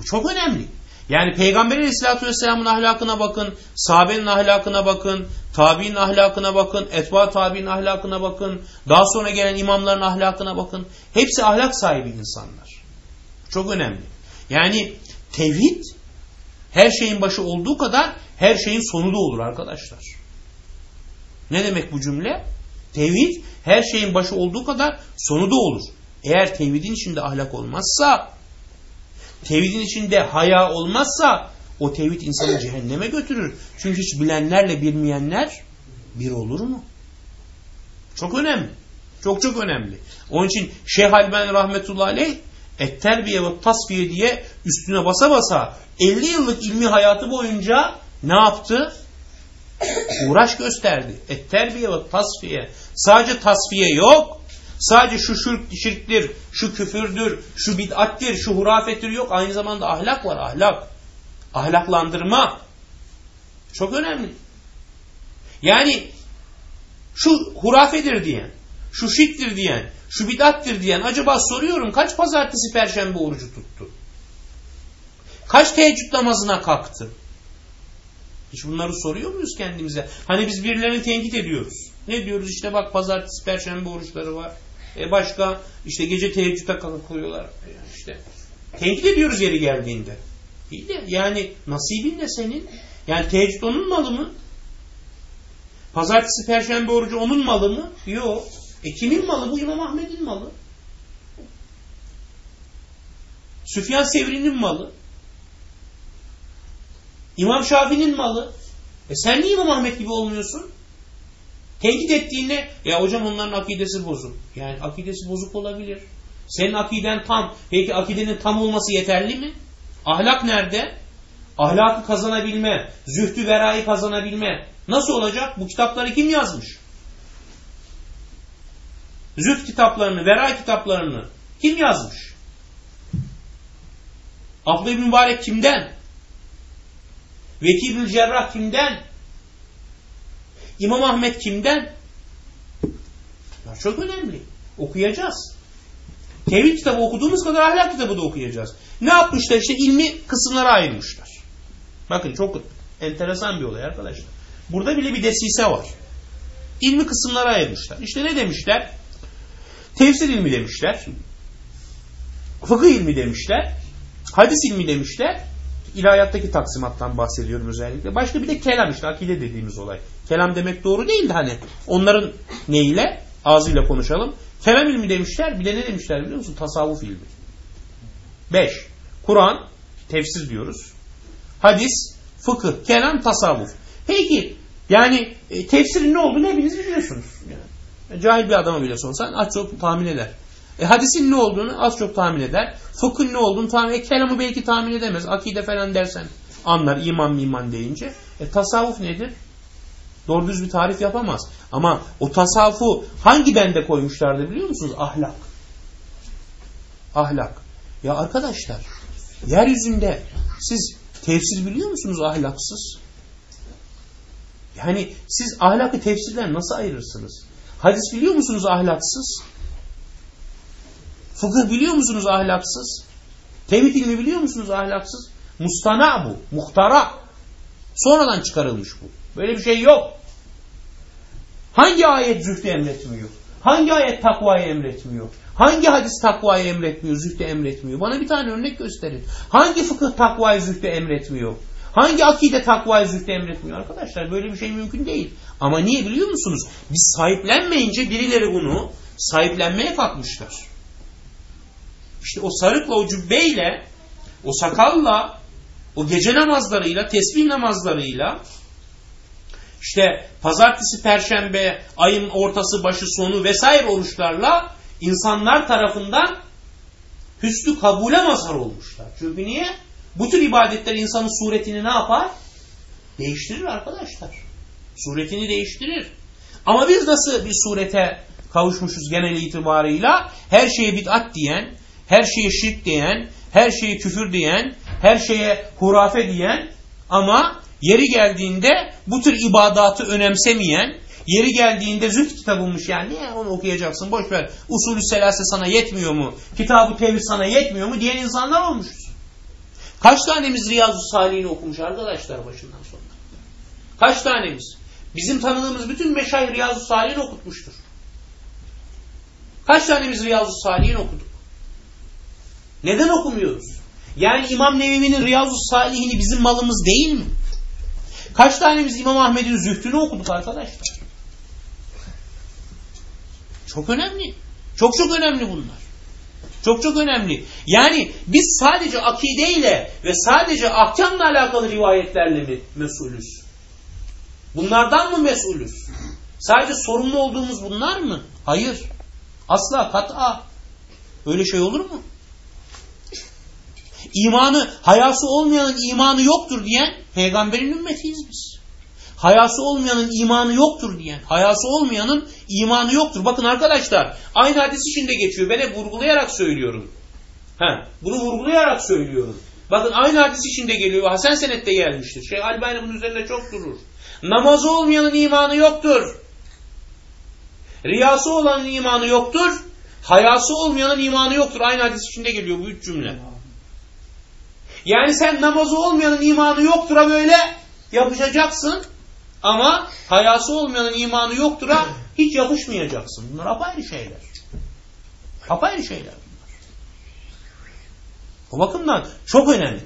Bu çok önemli. Yani Peygamber Aleyhisselatü Vesselam'ın ahlakına bakın, sahabenin ahlakına bakın, tabi'in ahlakına bakın, etba tabi'in ahlakına bakın, daha sonra gelen imamların ahlakına bakın. Hepsi ahlak sahibi insanlar. Çok önemli. Yani tevhid her şeyin başı olduğu kadar her şeyin sonu da olur arkadaşlar. Ne demek bu cümle? Tevhid her şeyin başı olduğu kadar sonu da olur. Eğer tevhidin içinde ahlak olmazsa, tevhidin içinde haya olmazsa o tevhid insanı cehenneme götürür. Çünkü hiç bilenlerle bilmeyenler bir olur mu? Çok önemli. Çok çok önemli. Onun için Şeyh Albani rahmetullahi aleyh et terbiye ve tasfiye diye üstüne basa basa 50 yıllık ilmi hayatı boyunca ne yaptı? Uğraş gösterdi. Et terbiye ve tasfiye. Sadece tasfiye yok. Sadece şu şirk, şirktir, şu küfürdür, şu bid'attir, şu hurafettir yok. Aynı zamanda ahlak var, ahlak. Ahlaklandırma. Çok önemli. Yani şu hurafedir diyen, şu şirktir diyen, şu bid'attir diyen acaba soruyorum kaç pazartesi perşembe orucu tuttu? Kaç teheccüd namazına kalktı? Hiç bunları soruyor muyuz kendimize? Hani biz birilerini tenkit ediyoruz. Ne diyoruz işte bak pazartesi perşembe oruçları var. E başka işte gece teheccüde kalkıyorlar. E işte tenkit ediyoruz yeri geldiğinde. İyi de yani nasibin ne senin? Yani teheccüd onun malı mı? Pazartesi perşembe orucu onun malı mı? Yok. E kimin malı? Bu İmam Ahmet'in malı. Süfyan Sevri'nin malı. İmam Şafii'nin malı. E sen niye İmam Ahmet gibi olmuyorsun? Tenkit ettiğinde ya hocam onların akidesi bozuk. Yani akidesi bozuk olabilir. Senin akiden tam. Peki akidenin tam olması yeterli mi? Ahlak nerede? Ahlakı kazanabilme, zühdü verayı kazanabilme. Nasıl olacak? Bu kitapları kim yazmış? Zühd kitaplarını, vera kitaplarını kim yazmış? Abdü ibn Mübarek kimden? Vekil Cerrah kimden? İmam Ahmet kimden? Çok önemli. Okuyacağız. Tevhid kitabı okuduğumuz kadar ahlak kitabı da okuyacağız. Ne yapmışlar işte ilmi kısımlara ayırmışlar. Bakın çok enteresan bir olay arkadaşlar. Burada bile bir desise var. İlmi kısımlara ayırmışlar. İşte ne demişler? Tefsir ilmi demişler. Fıkıh ilmi demişler. Hadis ilmi demişler. İlahiyattaki taksimattan bahsediyorum özellikle. Başka bir de kelam işte akide dediğimiz olay. Kelam demek doğru değil de hani onların neyle? Ağzıyla konuşalım. Kelam ilmi demişler. Bir de ne demişler biliyor musun? Tasavvuf ilmi. Beş. Kur'an, tefsir diyoruz. Hadis, fıkıh, kelam, tasavvuf. Peki yani e, tefsirin ne olduğunu hepiniz biliyorsunuz. Yani, cahil bir adama bile sorsan az çok tahmin eder. E, hadisin ne olduğunu az çok tahmin eder. Fıkhın ne olduğunu tahmin eder. Kelamı belki tahmin edemez. Akide falan dersen anlar iman iman deyince. E, tasavvuf nedir? Doğru düz bir tarif yapamaz. Ama o tasavvufu hangi bende koymuşlardı biliyor musunuz? Ahlak. Ahlak. Ya arkadaşlar yeryüzünde siz tefsir biliyor musunuz ahlaksız? Yani siz ahlakı tefsirden nasıl ayırırsınız? Hadis biliyor musunuz ahlaksız? Fıkıh biliyor musunuz ahlaksız? Tevhid ilmi biliyor musunuz ahlaksız? Mustana bu, muhtara. Sonradan çıkarılmış bu. Böyle bir şey yok. Hangi ayet zühdü emretmiyor? Hangi ayet takvayı emretmiyor? Hangi hadis takvayı emretmiyor, zühdü emretmiyor? Bana bir tane örnek gösterin. Hangi fıkıh takvayı zühdü emretmiyor? Hangi akide takvayı zühdü emretmiyor? Arkadaşlar böyle bir şey mümkün değil. Ama niye biliyor musunuz? Biz sahiplenmeyince birileri bunu sahiplenmeye kalkmışlar. İşte o sarıkla, o cübbeyle, o sakalla, o gece namazlarıyla, tesbih namazlarıyla, işte pazartesi, perşembe, ayın ortası, başı, sonu vesaire oruçlarla insanlar tarafından hüsnü kabule mazhar olmuşlar. Çünkü niye? Bu tür ibadetler insanın suretini ne yapar? Değiştirir arkadaşlar. Suretini değiştirir. Ama biz nasıl bir surete kavuşmuşuz genel itibarıyla? Her şeye bid'at diyen, her şeye şirk diyen, her şeye küfür diyen, her şeye hurafe diyen ama yeri geldiğinde bu tür ibadatı önemsemeyen, yeri geldiğinde züht kitabıymış yani niye onu okuyacaksın boş ver. Usulü selase sana yetmiyor mu? Kitabı tevhid sana yetmiyor mu diyen insanlar olmuşuz. Kaç tanemiz Riyazu Salih'ini okumuş arkadaşlar başından sonuna? Kaç tanemiz? Bizim tanıdığımız bütün meşayih Riyazu Salih'ini okutmuştur. Kaç tanemiz Riyazu Salih'ini okuduk? Neden okumuyoruz? Yani İmam Nevevi'nin Riyazu Salih'ini bizim malımız değil mi? Kaç tanemiz İmam Ahmet'in zühdünü okuduk arkadaşlar? Çok önemli. Çok çok önemli bunlar. Çok çok önemli. Yani biz sadece akideyle ve sadece ahkamla alakalı rivayetlerle mi mesulüz? Bunlardan mı mesulüz? Sadece sorumlu olduğumuz bunlar mı? Hayır. Asla kat'a. Öyle şey olur mu? İmanı, hayası olmayanın imanı yoktur diyen peygamberin ümmetiyiz biz. Hayası olmayanın imanı yoktur diyen, hayası olmayanın imanı yoktur. Bakın arkadaşlar, aynı hadis içinde geçiyor. Ben hep vurgulayarak söylüyorum. Ha, bunu vurgulayarak söylüyorum. Bakın aynı hadis içinde geliyor. Hasan senette gelmiştir. Şeyh Albani bunun üzerinde çok durur. Namazı olmayanın imanı yoktur. Riyası olanın imanı yoktur. Hayası olmayanın imanı yoktur. Aynı hadis içinde geliyor bu üç cümle. Yani sen namazı olmayanın imanı yoktura böyle yapışacaksın. Ama hayası olmayanın imanı yoktura hiç yapışmayacaksın. Bunlar apayrı şeyler. Apayrı şeyler bunlar. O bakımdan çok önemli.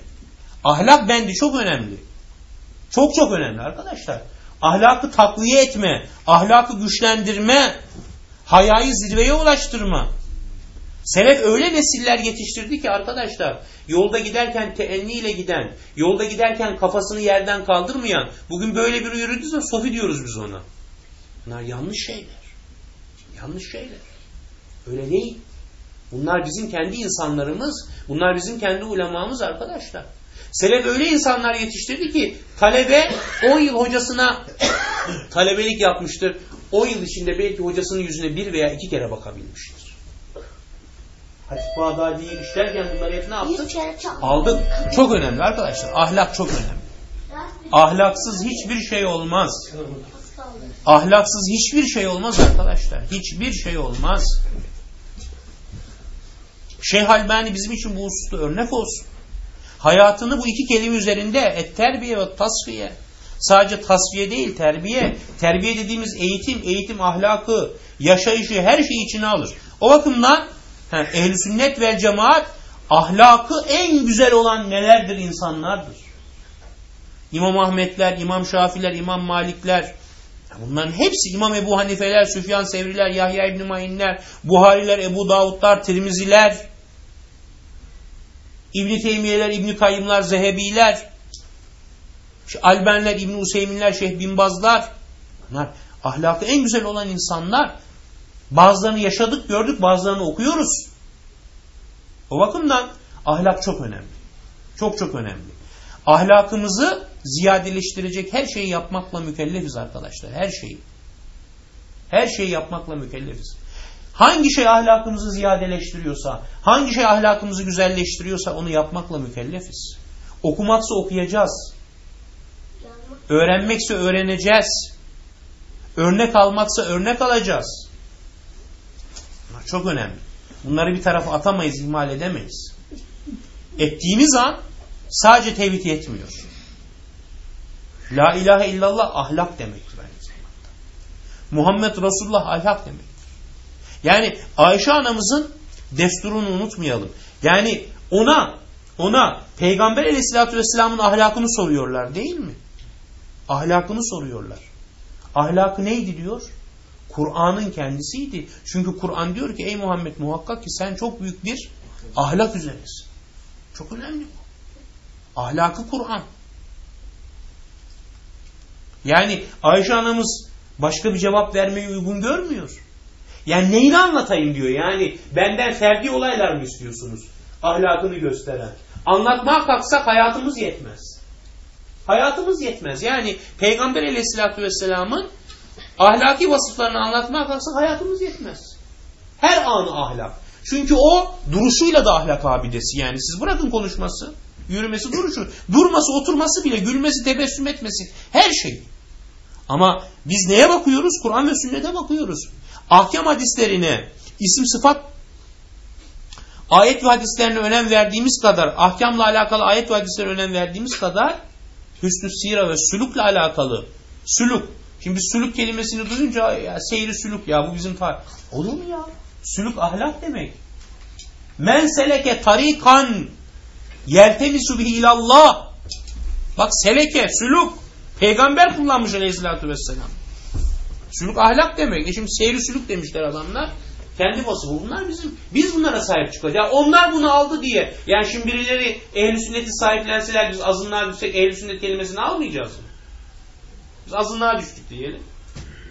Ahlak bendi çok önemli. Çok çok önemli arkadaşlar. Ahlakı takviye etme, ahlakı güçlendirme, hayayı zirveye ulaştırma. Selef öyle nesiller yetiştirdi ki arkadaşlar yolda giderken teenniyle giden, yolda giderken kafasını yerden kaldırmayan, bugün böyle bir yürüdüyse sofi diyoruz biz ona. Bunlar yanlış şeyler. Yanlış şeyler. Öyle değil. Bunlar bizim kendi insanlarımız, bunlar bizim kendi ulemamız arkadaşlar. Selef öyle insanlar yetiştirdi ki talebe 10 yıl hocasına talebelik yapmıştır. 10 yıl içinde belki hocasının yüzüne bir veya iki kere bakabilmiştir. Hatip Bağdadi'yi işlerken bunları hep ne yaptık? Aldık. Çok önemli arkadaşlar. Ahlak çok önemli. Ahlaksız hiçbir şey olmaz. Ahlaksız hiçbir şey olmaz arkadaşlar. Hiçbir şey olmaz. Şeyh Albani bizim için bu hususta örnek olsun. Hayatını bu iki kelime üzerinde et terbiye ve tasfiye. Sadece tasfiye değil terbiye. Terbiye dediğimiz eğitim, eğitim ahlakı, yaşayışı her şeyi içine alır. O bakımdan ehl sünnet vel cemaat ahlakı en güzel olan nelerdir insanlardır. İmam Ahmetler, İmam Şafiler, İmam Malikler bunların hepsi İmam Ebu Hanifeler, Süfyan Sevriler, Yahya İbni Mayinler, Buhariler, Ebu Davudlar, Tirmiziler, İbni Teymiyeler, İbni Kayyımlar, Zehebiler, Albenler, İbni Useyminler, Şeyh Binbazlar bunlar ahlakı en güzel olan insanlar Bazılarını yaşadık, gördük, bazılarını okuyoruz. O bakımdan ahlak çok önemli. Çok çok önemli. Ahlakımızı ziyadeleştirecek her şeyi yapmakla mükellefiz arkadaşlar. Her şeyi. Her şeyi yapmakla mükellefiz. Hangi şey ahlakımızı ziyadeleştiriyorsa, hangi şey ahlakımızı güzelleştiriyorsa onu yapmakla mükellefiz. Okumaksa okuyacağız. Öğrenmekse öğreneceğiz. Örnek almaksa örnek alacağız. Çok önemli. Bunları bir tarafa atamayız, ihmal edemeyiz. Ettiğimiz an sadece tevhid yetmiyor. La ilahe illallah ahlak demektir aynı zamanda. Muhammed Resulullah ahlak demektir. Yani Ayşe anamızın desturunu unutmayalım. Yani ona ona Peygamber aleyhissalatü vesselamın ahlakını soruyorlar değil mi? Ahlakını soruyorlar. Ahlakı neydi diyor? Kur'an'ın kendisiydi. Çünkü Kur'an diyor ki ey Muhammed muhakkak ki sen çok büyük bir ahlak üzeresin. Çok önemli bu. Ahlakı Kur'an. Yani Ayşe anamız başka bir cevap vermeyi uygun görmüyor. Yani neyini anlatayım diyor. Yani benden ferdi olaylar mı istiyorsunuz? Ahlakını gösteren. Anlatmaya kalksak hayatımız yetmez. Hayatımız yetmez. Yani Peygamber aleyhissalatü vesselamın ahlaki vasıflarını anlatmaya kalksak hayatımız yetmez. Her anı ahlak. Çünkü o duruşuyla da ahlak abidesi. Yani siz bırakın konuşması, yürümesi, duruşu. Durması, oturması bile, gülmesi, tebessüm etmesi. Her şey. Ama biz neye bakıyoruz? Kur'an ve sünnete bakıyoruz. Ahkam hadislerine, isim sıfat ayet ve hadislerine önem verdiğimiz kadar, ahkamla alakalı ayet ve hadislere önem verdiğimiz kadar hüsnü sira ve sülükle alakalı sülük. Şimdi sülük kelimesini duyunca ya seyri sülük ya bu bizim tar. Olur mu ya? Sülük ahlak demek. Men seleke tarikan yeltemisu bihi ilallah. Bak seleke, sülük. Peygamber kullanmış aleyhissalatü vesselam. Sülük ahlak demek. E şimdi seyri sülük demişler adamlar. Kendi vasıfı. Bunlar bizim. Biz bunlara sahip çıkacağız. Onlar bunu aldı diye. Yani şimdi birileri ehl sünneti sahiplenseler biz azınlığa düşsek ehl sünnet kelimesini almayacağız mı? Biz azınlığa düştük diyelim.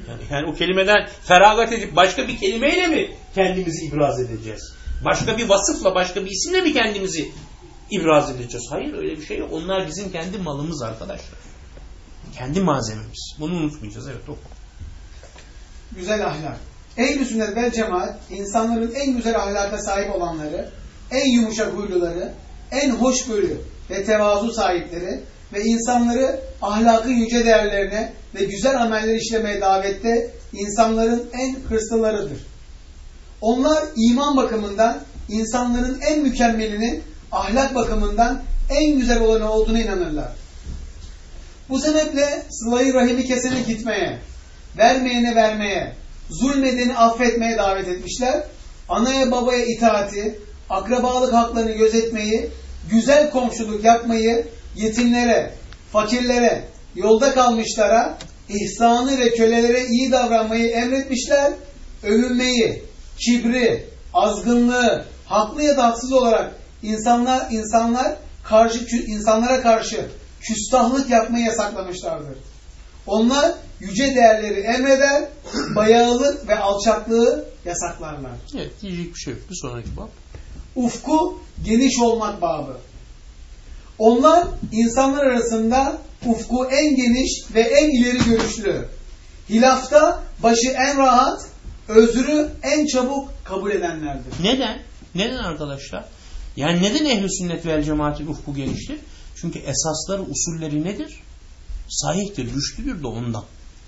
Yani, yani o kelimeden feragat edip başka bir kelimeyle mi kendimizi ibraz edeceğiz? Başka bir vasıfla, başka bir isimle mi kendimizi ibraz edeceğiz? Hayır öyle bir şey yok. Onlar bizim kendi malımız arkadaşlar. Kendi malzememiz. Bunu unutmayacağız. Evet oku. Güzel ahlak. Ehl-i sünnet vel cemaat insanların en güzel ahlaka sahip olanları, en yumuşak huyluları, en hoşgörü ve tevazu sahipleri ve insanları ahlakı yüce değerlerine ve güzel ameller işlemeye davette insanların en hırslılarıdır. Onlar iman bakımından insanların en mükemmelinin ahlak bakımından en güzel olanı olduğuna inanırlar. Bu sebeple sılayı rahimi kesene gitmeye, vermeyene vermeye, zulmedeni affetmeye davet etmişler. Anaya babaya itaati, akrabalık haklarını gözetmeyi, güzel komşuluk yapmayı, yetimlere, fakirlere, yolda kalmışlara, ihsanı ve kölelere iyi davranmayı emretmişler. Övünmeyi, kibri, azgınlığı, haklı ya da haksız olarak insanlar insanlar karşı insanlara karşı küstahlık yapmayı yasaklamışlardır. Onlar yüce değerleri emreder, bayağılık ve alçaklığı yasaklarlar. Evet diyecek bir şey yok. Bir sonraki bab. Ufku geniş olmak babı. Onlar insanlar arasında ufku en geniş ve en ileri görüşlü. Hilafta başı en rahat, özrü en çabuk kabul edenlerdir. Neden? Neden arkadaşlar? Yani neden ehli sünnet vel cemaatin ufku geniştir? Çünkü esasları, usulleri nedir? Sahihtir, güçlüdür de ondan.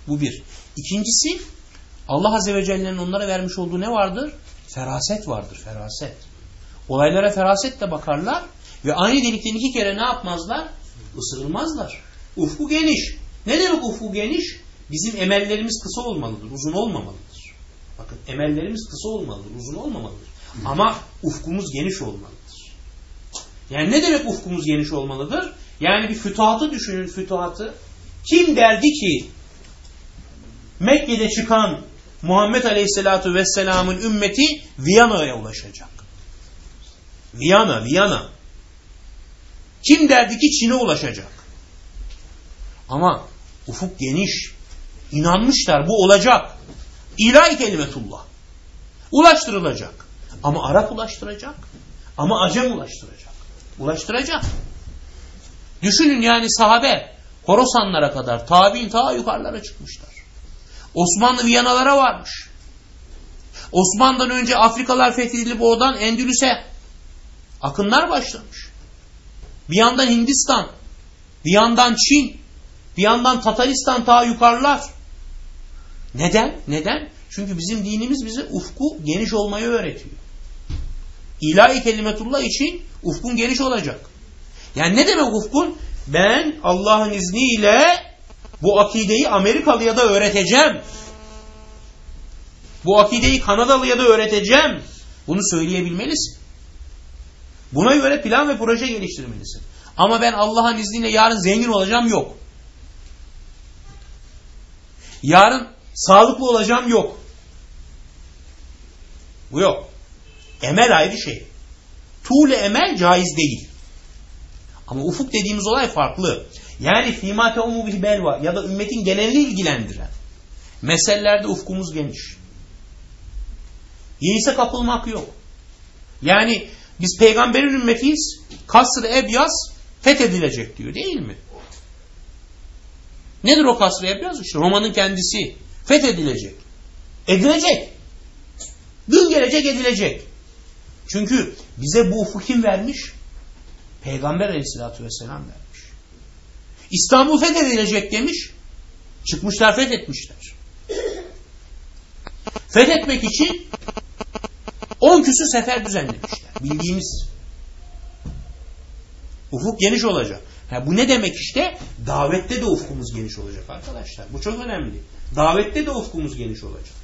Bu bir. İkincisi Allah Azze ve Celle'nin onlara vermiş olduğu ne vardır? Feraset vardır, feraset. Olaylara ferasetle bakarlar ve aynı delikten iki kere ne yapmazlar? Isırılmazlar. Ufku geniş. Ne demek ufku geniş? Bizim emellerimiz kısa olmalıdır, uzun olmamalıdır. Bakın emellerimiz kısa olmalıdır, uzun olmamalıdır. Ama ufkumuz geniş olmalıdır. Yani ne demek ufkumuz geniş olmalıdır? Yani bir fütuhatı düşünün fütuhatı. Kim derdi ki Mekke'de çıkan Muhammed Aleyhisselatü Vesselam'ın ümmeti Viyana'ya ulaşacak. Viyana, Viyana. Kim derdi ki Çin'e ulaşacak? Ama ufuk geniş. İnanmışlar bu olacak. İlahi kelimetullah. Ulaştırılacak. Ama Arap ulaştıracak. Ama Acem ulaştıracak. Ulaştıracak. Düşünün yani sahabe Horasanlara kadar tabi'in ta yukarılara çıkmışlar. Osmanlı Viyanalara varmış. Osmanlı'dan önce Afrikalar fethedilip oradan Endülüs'e akınlar başlamış. Bir yandan Hindistan, bir yandan Çin, bir yandan Tataristan ta yukarılar. Neden? Neden? Çünkü bizim dinimiz bize ufku geniş olmayı öğretiyor. İlahi kelimetullah için ufkun geniş olacak. Yani ne demek ufkun? Ben Allah'ın izniyle bu akideyi Amerikalıya da öğreteceğim. Bu akideyi Kanadalıya da öğreteceğim. Bunu söyleyebilmelisin. Buna göre plan ve proje geliştirmelisin. Ama ben Allah'ın izniyle yarın zengin olacağım yok. Yarın sağlıklı olacağım yok. Bu yok. Emel ayrı şey. Tuğle emel caiz değil. Ama ufuk dediğimiz olay farklı. Yani fîmâ teumu bih belva ya da ümmetin genelini ilgilendiren meselelerde ufkumuz geniş. Yeise kapılmak yok. Yani biz peygamberin ümmetiyiz. Kasr-ı Ebyaz fethedilecek diyor değil mi? Nedir o Kasr-ı Ebyaz? İşte Roma'nın kendisi fethedilecek. Edilecek. Gün gelecek edilecek. Çünkü bize bu ufku kim vermiş? Peygamber aleyhissalatü vesselam vermiş. İstanbul fethedilecek demiş. Çıkmışlar fethetmişler. Fethetmek için on küsü sefer düzenlemişler. Bildiğimiz. Ufuk geniş olacak. Ha, bu ne demek işte? Davette de ufkumuz geniş olacak arkadaşlar. Bu çok önemli. Davette de ufkumuz geniş olacak.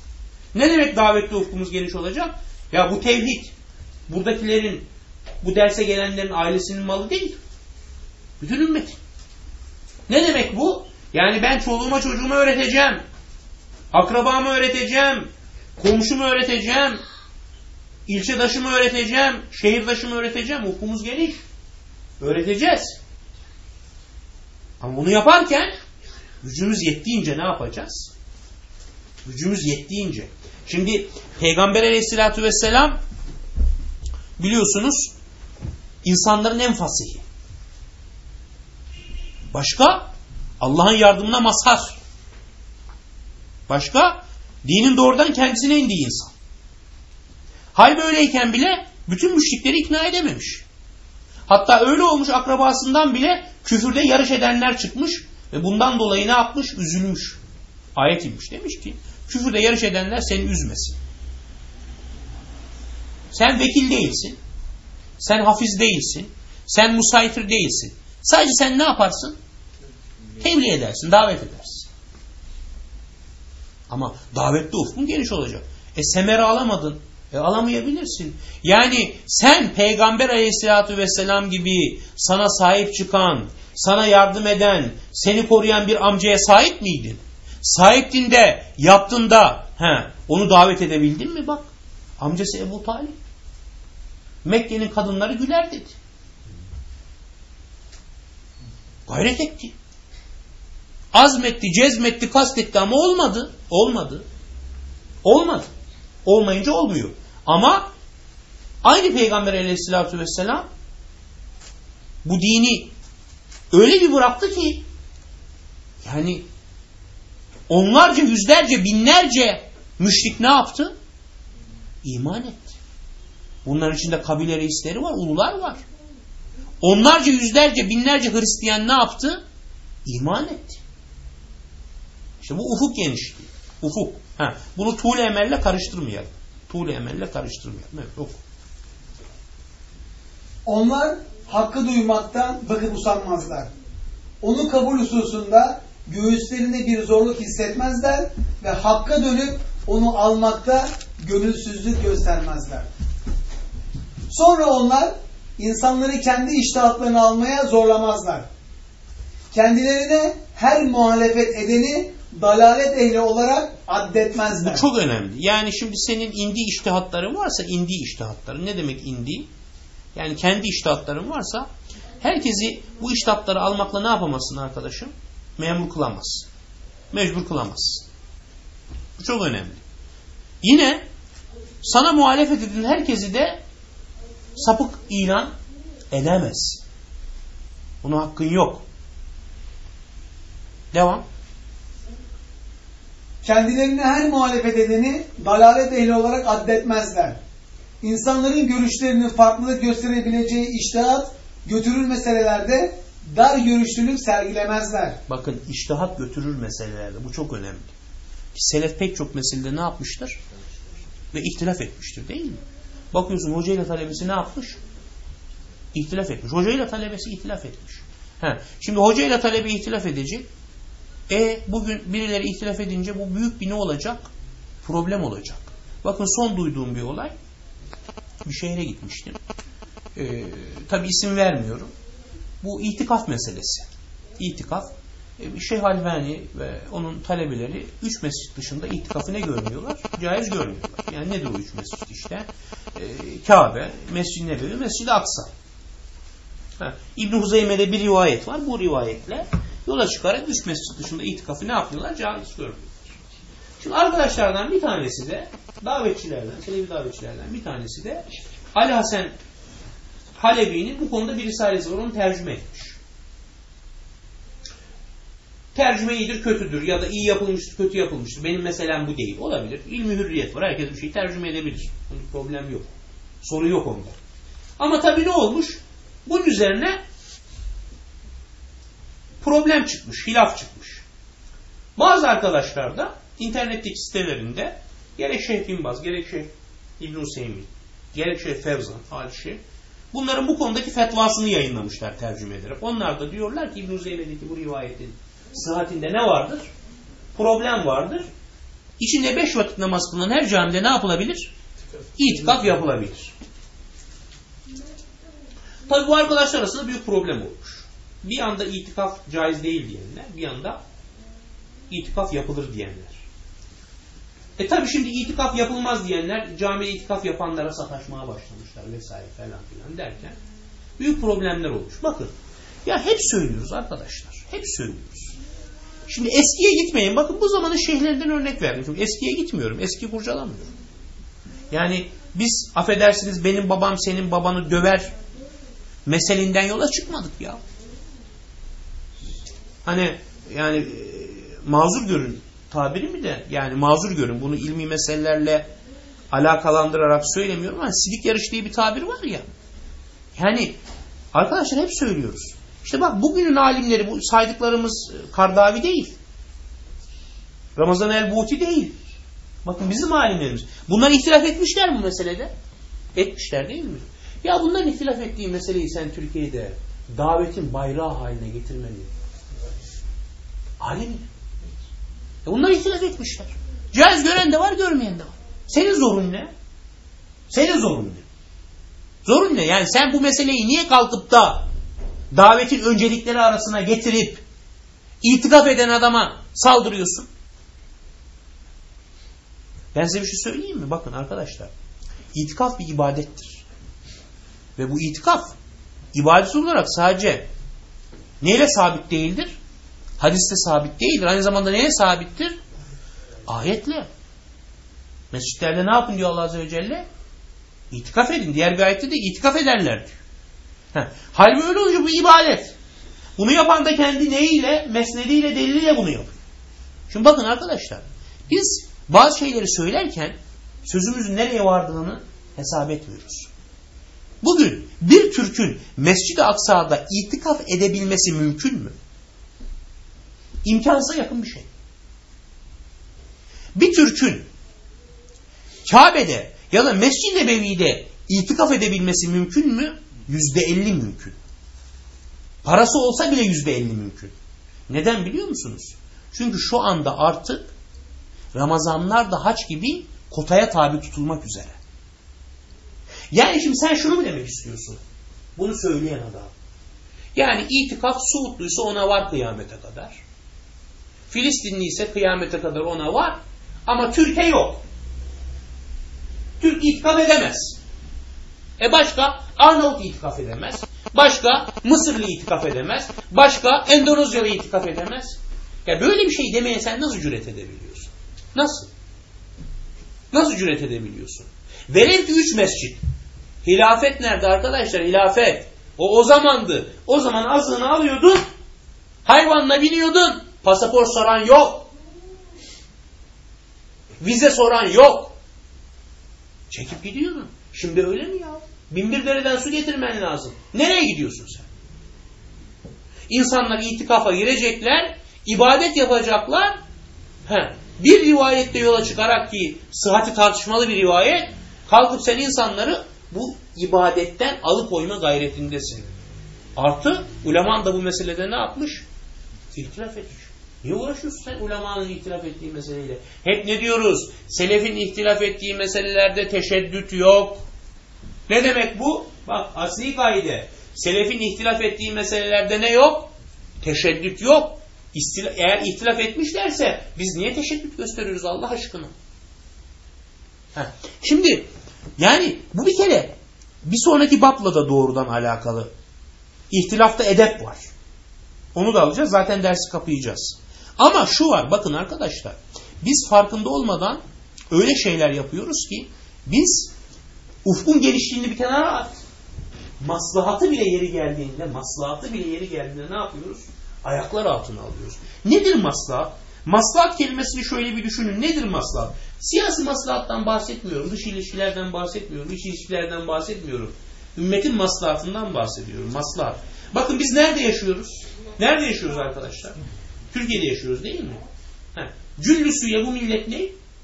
Ne demek davette ufkumuz geniş olacak? Ya bu tevhid buradakilerin bu derse gelenlerin ailesinin malı değil. Bütün ümmet. Ne demek bu? Yani ben çoluğuma çocuğuma öğreteceğim. Akrabamı öğreteceğim. Komşumu öğreteceğim. İlçedaşımı öğreteceğim. Şehirdaşımı öğreteceğim. Ufkumuz geniş. Öğreteceğiz. Ama bunu yaparken gücümüz yettiğince ne yapacağız? Gücümüz yettiğince. Şimdi Peygamber aleyhissalatü vesselam biliyorsunuz insanların en fasihi. Başka Allah'ın yardımına mazhar. Başka dinin doğrudan kendisine indiği insan. Hal böyleyken bile bütün müşrikleri ikna edememiş. Hatta öyle olmuş akrabasından bile küfürde yarış edenler çıkmış ve bundan dolayı ne yapmış? Üzülmüş. Ayet inmiş. Demiş ki küfürde yarış edenler seni üzmesin. Sen vekil değilsin. Sen hafiz değilsin. Sen musaytir değilsin. Sadece sen ne yaparsın? Tebliğ edersin, davet edersin. Ama davette ufkun geniş olacak. E semeri alamadın. E alamayabilirsin. Yani sen peygamber aleyhissalatü vesselam gibi sana sahip çıkan, sana yardım eden, seni koruyan bir amcaya sahip miydin? Sahiptin de yaptın da he, onu davet edebildin mi bak? Amcası Ebu Talip. Mekke'nin kadınları güler dedi. Gayret etti. Azmetti, cezmetti, kastetti ama olmadı. Olmadı. Olmadı. Olmayınca olmuyor. Ama aynı Peygamber aleyhissalatü vesselam bu dini öyle bir bıraktı ki yani onlarca, yüzlerce, binlerce müşrik ne yaptı? İman etti. Bunların içinde kabile reisleri var, ulular var. Onlarca, yüzlerce, binlerce Hristiyan ne yaptı? İman etti. İşte bu ufuk genişliği. Ufuk. Ha, bunu tuğle emelle karıştırmayalım. Tuğle emelle karıştırmayalım. Evet, oku. Onlar hakkı duymaktan bakıp usanmazlar. Onu kabul hususunda göğüslerinde bir zorluk hissetmezler ve hakka dönüp onu almakta gönülsüzlük göstermezler. Sonra onlar insanları kendi iştahatlarını almaya zorlamazlar. Kendilerine her muhalefet edeni dalalet ehli olarak addetmezler. Bu çok önemli. Yani şimdi senin indi iştihatların varsa indi iştihatların. Ne demek indi? Yani kendi iştihatların varsa herkesi bu iştihatları almakla ne yapamazsın arkadaşım? Memur kılamaz. Mecbur kılamaz. Bu çok önemli. Yine sana muhalefet edin herkesi de sapık ilan edemez. Buna hakkın yok. Devam. Kendilerine her muhalefet edeni dalalet ehli olarak addetmezler. İnsanların görüşlerinin farklılık gösterebileceği iştihat götürür meselelerde dar görüşlülük sergilemezler. Bakın iştihat götürür meselelerde. Bu çok önemli. Selef pek çok meselede ne yapmıştır? Ve ihtilaf etmiştir değil mi? Bakıyorsun hocayla talebesi ne yapmış? İhtilaf etmiş. Hocayla talebesi ihtilaf etmiş. Ha, şimdi hocayla talebe ihtilaf edecek. E bugün birileri ihtilaf edince bu büyük bir ne olacak? Problem olacak. Bakın son duyduğum bir olay. Bir şehre gitmiştim. Ee, Tabi isim vermiyorum. Bu itikaf meselesi. İtikaf. E, Şeyh Albani ve onun talebeleri üç mescit dışında itikafı ne görmüyorlar? Caiz görmüyorlar. Yani nedir o üç mescit işte? Ee, Kabe, Mescid-i Nebevi, Mescid-i Aksa. Ha, İbn-i Huzeyme'de bir rivayet var. Bu rivayetle yola çıkarak üç mescid dışında itikafı ne yapıyorlar? Caiz görmüyorlar. Şimdi arkadaşlardan bir tanesi de davetçilerden, Selefi davetçilerden bir tanesi de Ali Hasan Halebi'nin bu konuda bir risalesi var. Onu tercüme etmiş. Tercüme iyidir, kötüdür ya da iyi yapılmıştır, kötü yapılmıştır. Benim meselem bu değil. Olabilir. İlmi hürriyet var. Herkes bir şey tercüme edebilir. Bunun problem yok. Soru yok onda. Ama tabii ne olmuş? Bunun üzerine problem çıkmış, hilaf çıkmış. Bazı arkadaşlar da internetteki sitelerinde gerek Şeyh Binbaz, gerek Şeyh İbn Hüseyin, gerek Şeyh Fevzan, Alişi bunların bu konudaki fetvasını yayınlamışlar tercüme ederek. Onlar da diyorlar ki İbn Hüseyin'deki bu rivayetin sıhhatinde ne vardır? Problem vardır. İçinde beş vakit namaz kılınan her camide ne yapılabilir? İtikaf yapılabilir. Tabi bu arkadaşlar arasında büyük problem olmuş. Bir anda itikaf caiz değil diyenler, bir anda itikaf yapılır diyenler. E tabi şimdi itikaf yapılmaz diyenler camide itikaf yapanlara sataşmaya başlamışlar vesaire falan filan derken büyük problemler olmuş. Bakın ya hep söylüyoruz arkadaşlar. Hep söylüyoruz. Şimdi eskiye gitmeyin. Bakın bu zamanın şeyhlerinden örnek verdim. Eskiye gitmiyorum. Eski kurcalamıyorum. Yani biz affedersiniz benim babam senin babanı döver meselinden yola çıkmadık ya. Hani yani e, mazur görün tabiri mi de yani mazur görün bunu ilmi meselelerle alakalandırarak söylemiyorum ama sidik yarış diye bir tabir var ya. Yani arkadaşlar hep söylüyoruz. İşte bak bugünün alimleri bu saydıklarımız e, Kardavi değil. Ramazan el-Buti değil. Bakın bizim alimlerimiz. Bunlar ihtilaf etmişler mi meselede? Etmişler değil mi? Ya bunların ihtilaf ettiği meseleyi sen Türkiye'de davetin bayrağı haline getirmeli. Alim. E bunlar ihtilaf etmişler. Caiz gören de var, görmeyen de var. Senin zorun ne? Senin zorun ne? Zorun ne? Yani sen bu meseleyi niye kalkıp da davetin öncelikleri arasına getirip itikaf eden adama saldırıyorsun? Ben size bir şey söyleyeyim mi? Bakın arkadaşlar. İtikaf bir ibadettir. Ve bu itikaf ibadet olarak sadece neyle sabit değildir? Hadiste sabit değildir. Aynı zamanda neye sabittir? Ayetle. Mescitlerde ne yapın diyor Allah Azze ve Celle? İtikaf edin. Diğer bir ayette de itikaf ederler diyor. Halbuki öyle olunca bu ibadet. Bunu yapan da kendi neyiyle? Mesnediyle, deliliyle bunu yapıyor. Şimdi bakın arkadaşlar. Biz bazı şeyleri söylerken sözümüzün nereye vardığını hesap etmiyoruz. Bugün bir Türk'ün Mescid-i Aksa'da itikaf edebilmesi mümkün mü? İmkansıza yakın bir şey. Bir Türk'ün Kabe'de ya da Mescid-i Nebevi'de itikaf edebilmesi mümkün mü? Yüzde elli mümkün. Parası olsa bile yüzde elli mümkün. Neden biliyor musunuz? Çünkü şu anda artık Ramazanlar da haç gibi kotaya tabi tutulmak üzere. Yani şimdi sen şunu mu demek istiyorsun? Bunu söyleyen adam. Yani itikaf Suudluysa ona var kıyamete kadar. Filistinli ise kıyamete kadar ona var. Ama Türkiye yok. Türk itikaf edemez. E başka Arnavut itikaf edemez. Başka Mısırlı itikaf edemez. Başka Endonezyalı itikaf edemez. Ya böyle bir şey demeye sen nasıl cüret edebiliyorsun? Nasıl? Nasıl cüret edebiliyorsun? Velev ki üç mescit. Hilafet nerede arkadaşlar? Hilafet. O o zamandı. O zaman azığını alıyordun. Hayvanla biniyordun. Pasaport soran yok. Vize soran yok. Çekip gidiyordun. Şimdi öyle mi ya? Binbir dereden su getirmen lazım. Nereye gidiyorsun sen? İnsanlar itikafa girecekler, ibadet yapacaklar. He, bir rivayette yola çıkarak ki sıhhati tartışmalı bir rivayet, kalkıp sen insanları bu ibadetten alıkoyma gayretindesin. Artı uleman da bu meselede ne yapmış? İhtilaf etmiş. Niye uğraşıyorsun sen ulemanın ihtilaf ettiği meseleyle? Hep ne diyoruz? Selefin ihtilaf ettiği meselelerde teşeddüt yok. Ne demek bu? Bak asli kaide. Selefin ihtilaf ettiği meselelerde ne yok? Teşeddüt yok. İstila eğer ihtilaf etmişlerse biz niye teşeddüt gösteriyoruz Allah aşkına? Heh. Şimdi yani bu bir kere bir sonraki babla da doğrudan alakalı. İhtilafta edep var. Onu da alacağız. Zaten dersi kapayacağız. Ama şu var bakın arkadaşlar. Biz farkında olmadan öyle şeyler yapıyoruz ki biz ufkun genişliğini bir kenara at. Maslahatı bile yeri geldiğinde, maslahatı bile yeri geldiğinde ne yapıyoruz? Ayaklar altına alıyoruz. Nedir maslahat? Maslahat kelimesini şöyle bir düşünün. Nedir maslahat? Siyasi maslahattan bahsetmiyorum. Dış ilişkilerden bahsetmiyorum. İç ilişkilerden bahsetmiyorum. Ümmetin maslahatından bahsediyorum. Maslahat. Bakın biz nerede yaşıyoruz? Nerede yaşıyoruz arkadaşlar? Türkiye'de yaşıyoruz değil mi? Heh. Cüllüsüyle bu millet ne?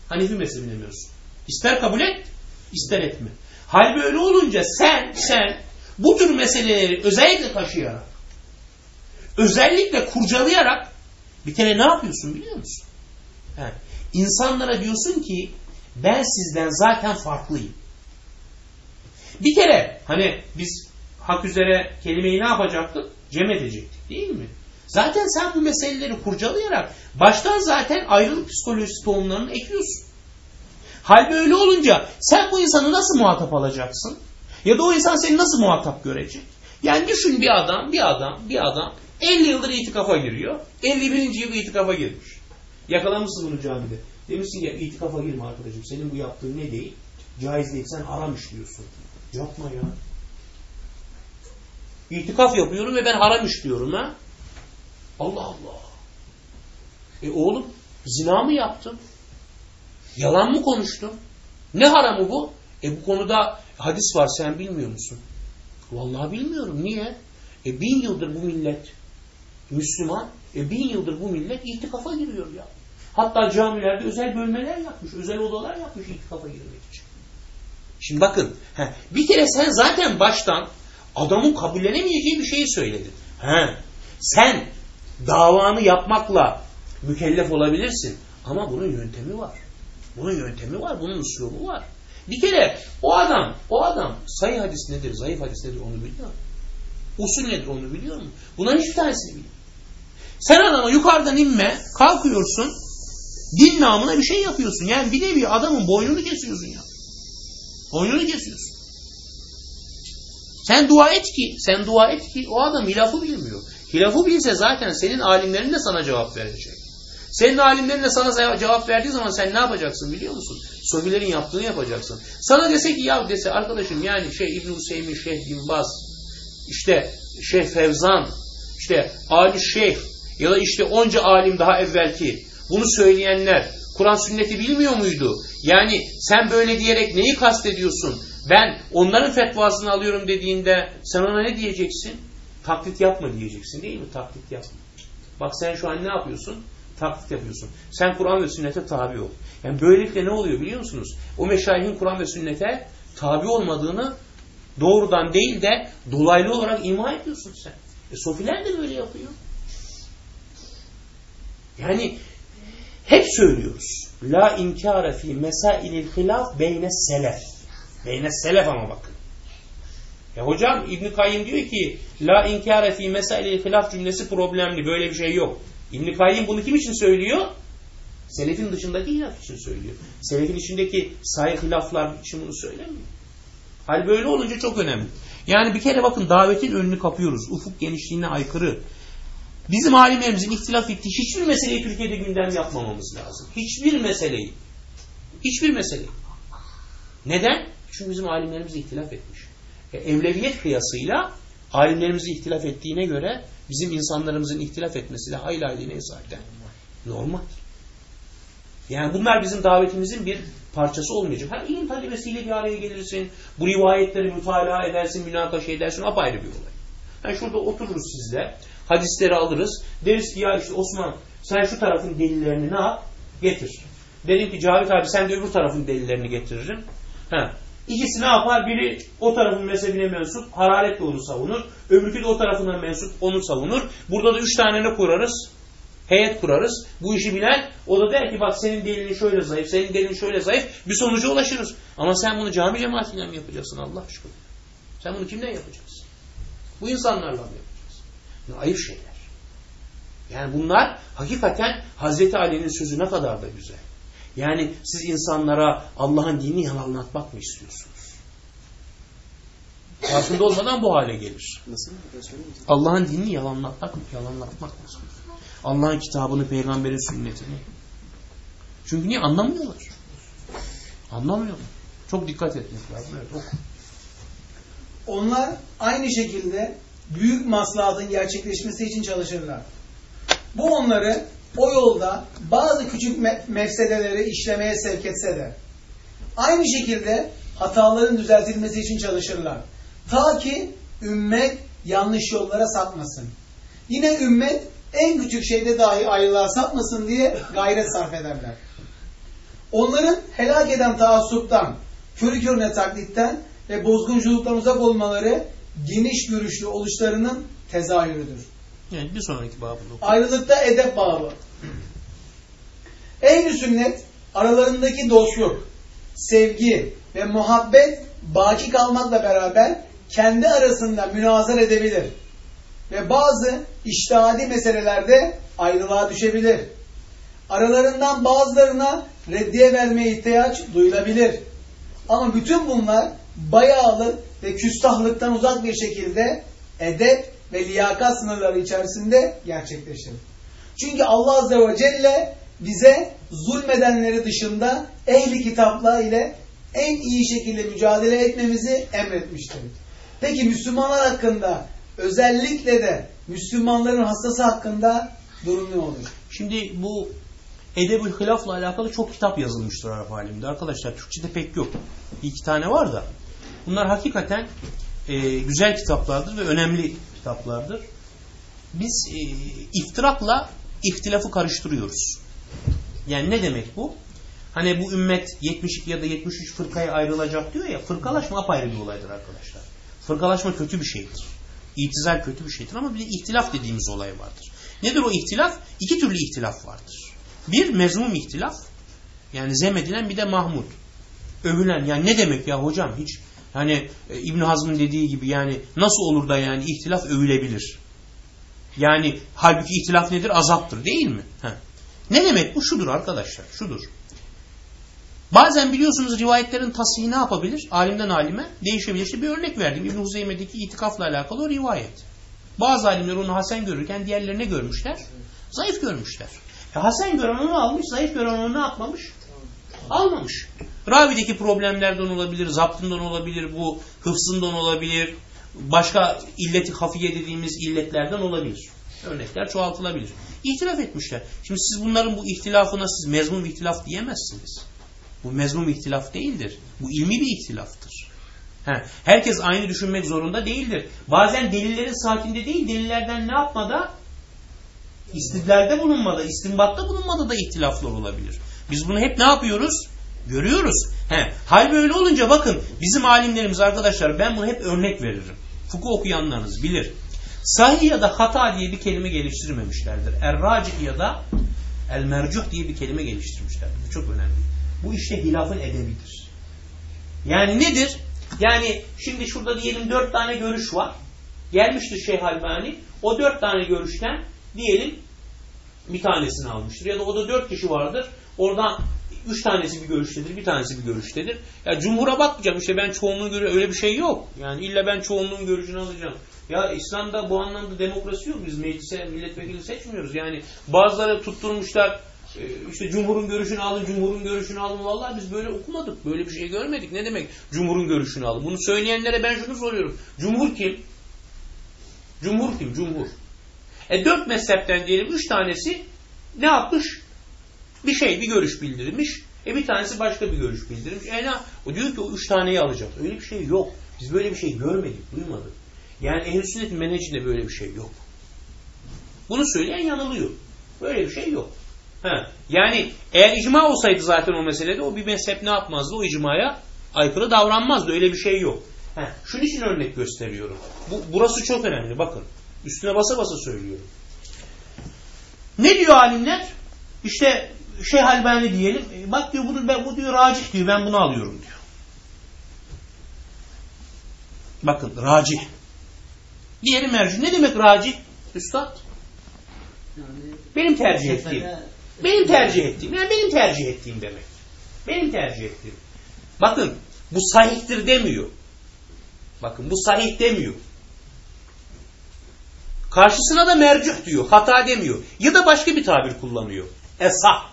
Hanefi mezhebine mensup. İster kabul et, ister etme. Hal böyle olunca sen, sen bu tür meseleleri özellikle taşıyarak, özellikle kurcalayarak bir kere ne yapıyorsun biliyor musun? He. İnsanlara diyorsun ki ben sizden zaten farklıyım. Bir kere hani biz hak üzere kelimeyi ne yapacaktık? Cem edecektik değil mi? Zaten sen bu meseleleri kurcalayarak baştan zaten ayrılık psikolojisi tohumlarını ekiyorsun. Hal böyle olunca sen bu insanı nasıl muhatap alacaksın? Ya da o insan seni nasıl muhatap görecek? Yani düşün bir adam, bir adam, bir adam 50 yıldır itikafa giriyor. 51. yıl itikafa girmiş. Yakalamışsın bunu camide. Demişsin ya itikafa girme arkadaşım. Senin bu yaptığın ne değil? Caiz değil. Sen haram işliyorsun. Yapma ya. İtikaf yapıyorum ve ben haram işliyorum ha. Allah Allah. E oğlum zina mı yaptım? Yalan mı konuştum? Ne haramı bu? E bu konuda hadis var sen bilmiyor musun? Vallahi bilmiyorum. Niye? E bin yıldır bu millet Müslüman, e bin yıldır bu millet itikafa giriyor ya. Hatta camilerde özel bölmeler yapmış, özel odalar yapmış itikafa girmek için. Şimdi bakın, he, bir kere sen zaten baştan adamın kabullenemeyeceği bir şeyi söyledin. He, sen davanı yapmakla mükellef olabilirsin ama bunun yöntemi var. Bunun yöntemi var, bunun üslubu var. Bir kere o adam, o adam sayı hadis nedir, zayıf hadis nedir onu biliyor? Usul nedir onu biliyor mu? Bunların hiçbir tanesini bilmiyor. Sen adama yukarıdan inme, kalkıyorsun, din namına bir şey yapıyorsun. Yani bir nevi adamın boynunu kesiyorsun ya. Boynunu kesiyorsun. Sen dua et ki, sen dua et ki o adam hilafı bilmiyor. Hilafı bilse zaten senin alimlerin de sana cevap verecek. Senin alimlerin de sana cevap verdiği zaman sen ne yapacaksın biliyor musun? Sofilerin yaptığını yapacaksın. Sana dese ki ya dese arkadaşım yani şey İbn Hüseyin, Şeyh Bin işte Şeyh Fevzan, işte Ali Şeyh ya da işte onca alim daha evvelki bunu söyleyenler Kur'an sünneti bilmiyor muydu? Yani sen böyle diyerek neyi kastediyorsun? Ben onların fetvasını alıyorum dediğinde sen ona ne diyeceksin? Taklit yapma diyeceksin değil mi? Taklit yapma. Bak sen şu an ne yapıyorsun? Taklit yapıyorsun. Sen Kur'an ve sünnete tabi ol. Yani böylelikle ne oluyor biliyor musunuz? O meşayihin Kur'an ve sünnete tabi olmadığını doğrudan değil de dolaylı olarak ima ediyorsun sen. E sofiler de böyle yapıyor. Yani hep söylüyoruz. La inkare fi mesailil hilaf beyne selef. Beyne selef ama bakın. Ya hocam İbn Kayyim diyor ki la inkare fi mesailil hilaf cümlesi problemli. Böyle bir şey yok. İbn Kayyim bunu kim için söylüyor? Selefin dışındaki hilaf için söylüyor. Selefin içindeki sahih hilaflar için bunu söylemiyor. Hal böyle olunca çok önemli. Yani bir kere bakın davetin önünü kapıyoruz. Ufuk genişliğine aykırı. Bizim alimlerimizin ihtilaf ettiği hiçbir meseleyi Türkiye'de gündem yapmamamız lazım. Hiçbir meseleyi. Hiçbir meseleyi. Neden? Çünkü bizim alimlerimiz ihtilaf etmiş. Evleviyet kıyasıyla alimlerimiz ihtilaf ettiğine göre Bizim insanlarımızın ihtilaf etmesi de hayli hayli ne zaten? Normal. Yani bunlar bizim davetimizin bir parçası olmayacak. Ha ilim talebesiyle bir araya gelirsin, bu rivayetleri mütalaa edersin, münakaşa edersin, apayrı bir olay. Yani şurada otururuz sizle, hadisleri alırız, deriz ki ya işte Osman sen şu tarafın delillerini ne yap? Getir. Dedim ki Cavit abi sen de öbür tarafın delillerini getiririm. Ha. İkisi ne yapar? Biri o tarafın mezhebine mensup, hararetle onu savunur. Öbürkü de o tarafından mensup, onu savunur. Burada da üç tane ne kurarız? Heyet kurarız. Bu işi bilen, o da der ki bak senin delilin şöyle zayıf, senin delilin şöyle zayıf. Bir sonuca ulaşırız. Ama sen bunu cami cemaatiyle mi yapacaksın Allah aşkına? Sen bunu kimden yapacaksın? Bu insanlarla mı yapacaksın? Yani ayıp şeyler. Yani bunlar hakikaten Hazreti Ali'nin sözü ne kadar da güzel. Yani siz insanlara Allah'ın dinini yalanlatmak mı istiyorsunuz? Farkında olmadan bu hale gelir. Allah'ın dinini yalanlatmak mı? Yalanlatmak mı? Allah'ın kitabını, peygamberin sünnetini. Çünkü niye? Anlamıyorlar. Anlamıyorlar. Çok dikkat etmek lazım. Evet, oku. Onlar aynı şekilde büyük maslahatın gerçekleşmesi için çalışırlar. Bu onları o yolda bazı küçük me mefsedeleri işlemeye sevk etse de aynı şekilde hataların düzeltilmesi için çalışırlar. Ta ki ümmet yanlış yollara sapmasın. Yine ümmet en küçük şeyde dahi ayrılığa sapmasın diye gayret sarf ederler. Onların helak eden taassuptan, körü körüne taklitten ve bozgunculuktan uzak olmaları geniş görüşlü oluşlarının tezahürüdür. Evet, bir sonraki babı. Ayrılıkta edep babı. Ehl-i sünnet aralarındaki dostluk, sevgi ve muhabbet baki kalmakla beraber kendi arasında münazar edebilir. Ve bazı iştihadi meselelerde ayrılığa düşebilir. Aralarından bazılarına reddiye vermeye ihtiyaç duyulabilir. Ama bütün bunlar bayağılık ve küstahlıktan uzak bir şekilde edep ve liyakat sınırları içerisinde gerçekleşir. Çünkü Allah Azze ve Celle bize zulmedenleri dışında ehli kitaplar ile en iyi şekilde mücadele etmemizi emretmiştir. Peki Müslümanlar hakkında özellikle de Müslümanların hastası hakkında durum ne olur? Şimdi bu Edebül Hilaf'la alakalı çok kitap yazılmıştır Arap aleminde. Arkadaşlar Türkçe'de pek yok. İki tane var da. Bunlar hakikaten e, güzel kitaplardır ve önemli kitaplardır. Biz e, iftirakla ihtilafı karıştırıyoruz. Yani ne demek bu? Hani bu ümmet 72 ya da 73 fırkaya ayrılacak diyor ya, fırkalaşma apayrı bir olaydır arkadaşlar. Fırkalaşma kötü bir şeydir. İtizal kötü bir şeydir ama bir de ihtilaf dediğimiz olay vardır. Nedir o ihtilaf? İki türlü ihtilaf vardır. Bir mezmum ihtilaf, yani zemmedilen bir de mahmud. Övülen, yani ne demek ya hocam hiç Hani e, İbn Hazm'ın dediği gibi yani nasıl olur da yani ihtilaf övülebilir? Yani halbuki ihtilaf nedir? Azaptır değil mi? Ha. Ne demek bu? Şudur arkadaşlar. Şudur. Bazen biliyorsunuz rivayetlerin tasihi ne yapabilir? Alimden alime değişebilir. İşte bir örnek verdim. İbn Huzeyme'deki itikafla alakalı o rivayet. Bazı alimler onu Hasan görürken diğerlerine görmüşler. Zayıf görmüşler. E Hasan gören onu almış, zayıf gören onu ne yapmamış? Almamış. Ravideki problemlerden olabilir, zaptından olabilir, bu hıfzından olabilir, başka illeti hafiye dediğimiz illetlerden olabilir. Örnekler çoğaltılabilir. İhtilaf etmişler. Şimdi siz bunların bu ihtilafına siz mezmum ihtilaf diyemezsiniz. Bu mezmum ihtilaf değildir. Bu ilmi bir ihtilaftır. He, herkes aynı düşünmek zorunda değildir. Bazen delillerin saatinde değil, delillerden ne yapmada? İstidlalde bulunmada, istinbatta bulunmada da ihtilaflar olabilir. Biz bunu hep ne yapıyoruz? Görüyoruz. He, hal böyle olunca bakın bizim alimlerimiz arkadaşlar ben bunu hep örnek veririm. Fıkıh okuyanlarınız bilir. Sahih ya da hata diye bir kelime geliştirmemişlerdir. Er-racih ya da el-mercuh diye bir kelime geliştirmişlerdir. Bu çok önemli. Bu işte hilafın edebidir. Yani nedir? Yani şimdi şurada diyelim dört tane görüş var. Gelmiştir Şeyh Albani. O dört tane görüşten diyelim bir tanesini almıştır. Ya da o da dört kişi vardır. Oradan üç tanesi bir görüştedir, bir tanesi bir görüştedir. Ya cumhura bakmayacağım işte ben çoğunluğu göre öyle bir şey yok. Yani illa ben çoğunluğun görüşünü alacağım. Ya İslam'da bu anlamda demokrasi yok. Biz meclise milletvekili seçmiyoruz. Yani bazıları tutturmuşlar e, işte cumhurun görüşünü alın, cumhurun görüşünü alın. Vallahi biz böyle okumadık. Böyle bir şey görmedik. Ne demek cumhurun görüşünü alın? Bunu söyleyenlere ben şunu soruyorum. Cumhur kim? Cumhur kim? Cumhur. E dört mezhepten diyelim üç tanesi ne yapmış? Bir şey, bir görüş bildirmiş. E bir tanesi başka bir görüş bildirmiş. E ne? O diyor ki o üç taneyi alacak. Öyle bir şey yok. Biz böyle bir şey görmedik, duymadık. Yani ehl sünnetin menhecinde böyle bir şey yok. Bunu söyleyen yanılıyor. Böyle bir şey yok. Ha. Yani eğer icma olsaydı zaten o meselede o bir mezhep ne yapmazdı? O icmaya aykırı davranmazdı. Öyle bir şey yok. Ha. Şunun için örnek gösteriyorum. Bu, burası çok önemli. Bakın. Üstüne basa basa söylüyorum. Ne diyor alimler? İşte Şeyh Albani diyelim. E, bak diyor bunu ben bu diyor racih diyor. Ben bunu alıyorum diyor. Bakın racih. Diğeri merci. Ne demek racih? Üstad. Benim tercih ettiğim. Benim tercih ettiğim. Yani benim tercih ettiğim demek. Benim tercih ettiğim. Bakın bu sahihtir demiyor. Bakın bu sahih demiyor. Karşısına da mercih diyor. Hata demiyor. Ya da başka bir tabir kullanıyor. Esah.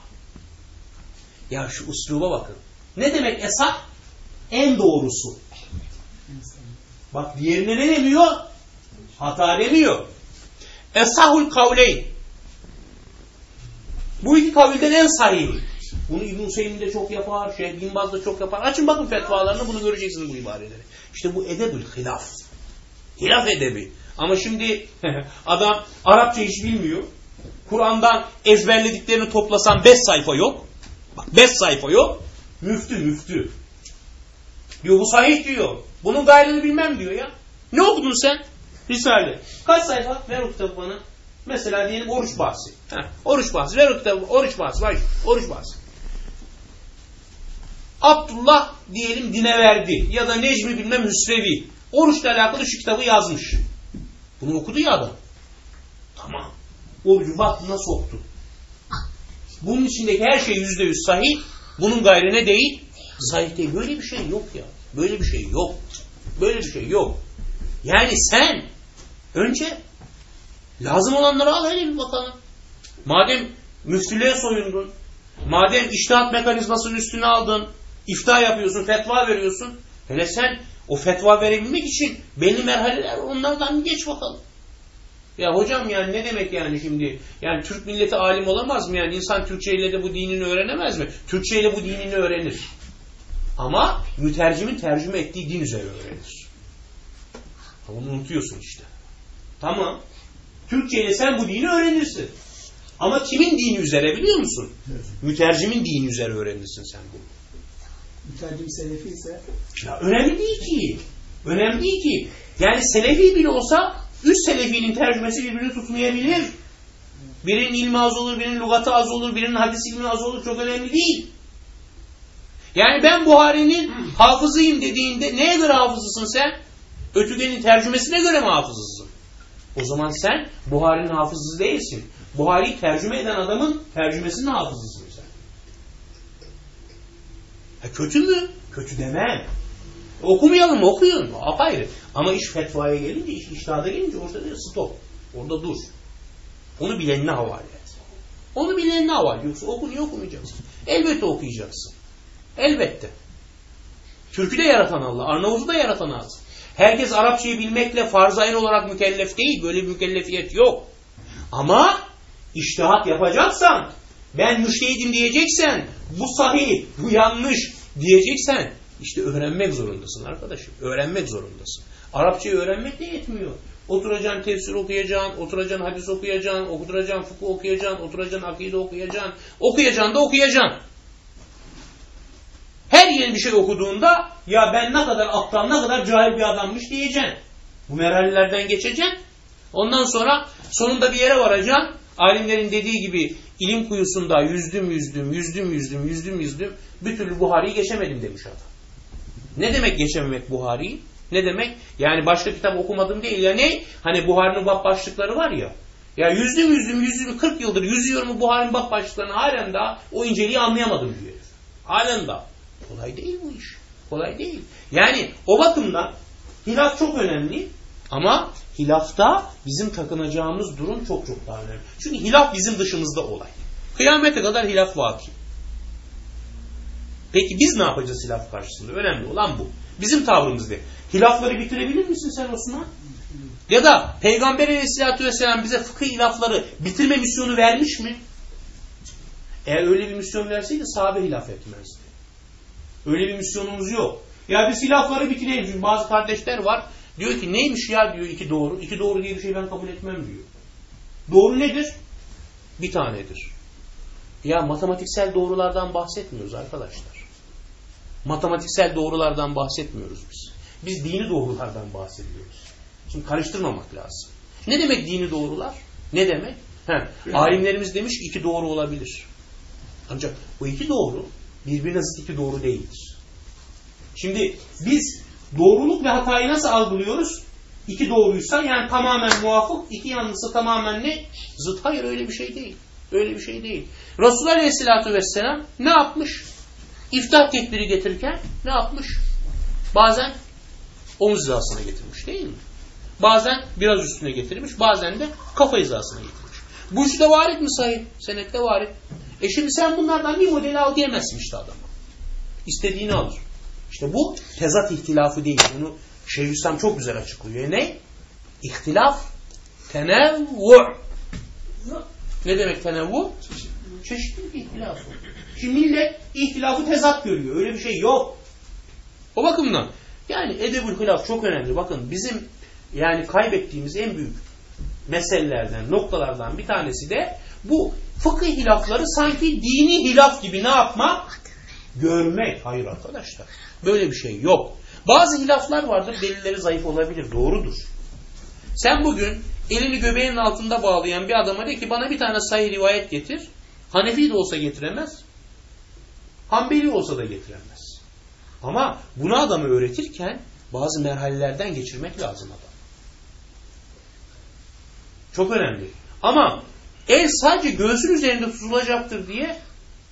Ya şu usluba bakın. Ne demek esah? En doğrusu. Bak diğerine ne demiyor? Hata demiyor. Esahul kavleyn. Bu iki kavilden en sahihi. Bunu İbn-i Hüseyin de çok yapar, Şeyh Bin Baz da çok yapar. Açın bakın fetvalarını bunu göreceksiniz bu ibareleri. İşte bu edebül hilaf. Hilaf edebi. Ama şimdi adam Arapça hiç bilmiyor. Kur'an'dan ezberlediklerini toplasan beş sayfa yok. Bak beş sayfa yok. Müftü müftü. Diyor bu sahih diyor. Bunun gayrını bilmem diyor ya. Ne okudun sen? Risale. Kaç sayfa? Ver o kitabı bana. Mesela diyelim oruç bahsi. Heh, oruç bahsi. Ver o kitabı. Oruç bahsi. Bak oruç bahsi. Abdullah diyelim dine verdi. Ya da Necmi bilmem Hüsrevi. Oruçla alakalı şu kitabı yazmış. Bunu okudu ya adam. Tamam. Orucu baktığına soktu. Bunun içindeki her şey yüzde yüz sahih. Bunun gayrı ne değil? Sahih değil. Böyle bir şey yok ya. Böyle bir şey yok. Böyle bir şey yok. Yani sen önce lazım olanları al hele bir bakalım. Madem müftülüğe soyundun, madem iştihat mekanizmasının üstüne aldın, ifta yapıyorsun, fetva veriyorsun. Hele sen o fetva verebilmek için belli merhaleler onlardan geç bakalım. Ya hocam yani ne demek yani şimdi? Yani Türk milleti alim olamaz mı? Yani insan Türkçe ile de bu dinini öğrenemez mi? Türkçe ile bu dinini öğrenir. Ama mütercimin tercüme ettiği din üzere öğrenir. Bunu unutuyorsun işte. Tamam. Türkçe ile sen bu dini öğrenirsin. Ama kimin dini üzere biliyor musun? Evet. Mütercimin dini üzere öğrenirsin sen bunu. Mütercim selefi ise? Ya önemli değil ki. Önemli değil ki. Yani selefi bile olsa üst selefinin tercümesi birbirini tutmayabilir. Birinin ilmi az olur, birinin lügatı az olur, birinin hadis ilmi az olur. Çok önemli değil. Yani ben Buhari'nin hafızıyım dediğinde neye göre hafızısın sen? Ötügenin tercümesine göre mi hafızısın? O zaman sen Buhari'nin hafızı değilsin. Buhari'yi tercüme eden adamın tercümesinin hafızısın sen. Ha, kötü mü? Kötü demem. Okumayalım okuyun. Apayrı. Ama iş fetvaya gelince, iş iştihada gelince ortada stop. Orada dur. Onu bilenine havale et. Onu bilenine havale. Yoksa oku niye okumayacaksın? Elbette okuyacaksın. Elbette. Türk'ü de yaratan Allah. Arnavut'u da yaratan Allah. Herkes Arapçayı bilmekle farz olarak mükellef değil. Böyle bir mükellefiyet yok. Ama iştihat yapacaksan, ben müştehidim diyeceksen, bu sahih, bu yanlış diyeceksen, işte öğrenmek zorundasın arkadaşım. Öğrenmek zorundasın. Arapçayı öğrenmek de yetmiyor. Oturacaksın tefsir okuyacaksın, oturacaksın hadis okuyacaksın, oturacaksın fıkıh okuyacaksın, oturacaksın akide okuyacaksın. Okuyacaksın da okuyacaksın. Her yeni bir şey okuduğunda ya ben ne kadar aptal, ne kadar cahil bir adammış diyeceksin. Bu merhalelerden geçeceksin. Ondan sonra sonunda bir yere varacaksın. Alimlerin dediği gibi ilim kuyusunda yüzdüm yüzdüm, yüzdüm yüzdüm, yüzdüm yüzdüm. Bir türlü Buhari'yi geçemedim demiş adam. Ne demek geçememek Buhari'yi? Ne demek? Yani başka kitap okumadım değil. Ya ne? Hani Buhari'nin bab başlıkları var ya. Ya yüzdüm yüzdüm yüzdüm 40 yıldır yüzüyorum Buhari'nin bab başlıklarını halen daha o inceliği anlayamadım diyor. Halen daha. Kolay değil bu iş. Kolay değil. Yani o bakımdan hilaf çok önemli ama hilafta bizim takınacağımız durum çok çok daha önemli. Çünkü hilaf bizim dışımızda olay. Kıyamete kadar hilaf vaki. Peki biz ne yapacağız hilaf karşısında? Önemli olan bu. Bizim tavrımız ne? Hilafları bitirebilir misin sen Osman? Ya da Peygamber aleyhissalatü vesselam bize fıkıh ilafları bitirme misyonu vermiş mi? Eğer öyle bir misyon verseydi sahabe hilaf etmezdi. Öyle bir misyonumuz yok. Ya biz hilafları bitirelim. Çünkü bazı kardeşler var. Diyor ki neymiş ya diyor iki doğru. İki doğru diye bir şey ben kabul etmem diyor. Doğru nedir? Bir tanedir. Ya matematiksel doğrulardan bahsetmiyoruz arkadaşlar. Matematiksel doğrulardan bahsetmiyoruz biz. Biz dini doğrulardan bahsediyoruz. Şimdi karıştırmamak lazım. Ne demek dini doğrular? Ne demek? He, alimlerimiz demiş ki iki doğru olabilir. Ancak bu iki doğru birbirine zıt iki doğru değildir. Şimdi biz doğruluk ve hatayı nasıl algılıyoruz? İki doğruysa yani tamamen muvafık, iki yanlısı tamamen ne? Zıt. Hayır öyle bir şey değil. Öyle bir şey değil. Resulullah Aleyhisselatü Vesselam ne yapmış? İftah tekbiri getirirken ne yapmış? Bazen omuz hizasına getirmiş değil mi? Bazen biraz üstüne getirmiş, bazen de kafa hizasına getirmiş. Bu üçü varit mi sahip? Senette varit. E şimdi sen bunlardan bir modeli al diyemezsin işte adama. İstediğini alır. İşte bu tezat ihtilafı değil. Bunu Şeyhülislam çok güzel açıklıyor. Ne? İhtilaf, tenevvu. Ne demek tenevvu? Çeşitlilik ihtilafı. Şimdi millet ihtilafı tezat görüyor. Öyle bir şey yok. O bakımdan yani edebül hilaf çok önemli. Bakın bizim yani kaybettiğimiz en büyük meselelerden, noktalardan bir tanesi de bu fıkıh hilafları sanki dini hilaf gibi ne yapmak? Görmek. Hayır arkadaşlar. Böyle bir şey yok. Bazı hilaflar vardır, delilleri zayıf olabilir. Doğrudur. Sen bugün elini göbeğinin altında bağlayan bir adama de ki bana bir tane sahih rivayet getir. Hanefi de olsa getiremez. Hanbeli olsa da getiremez. Ama bunu adamı öğretirken bazı merhalelerden geçirmek lazım adam. Çok önemli. Ama el sadece göğsün üzerinde tutulacaktır diye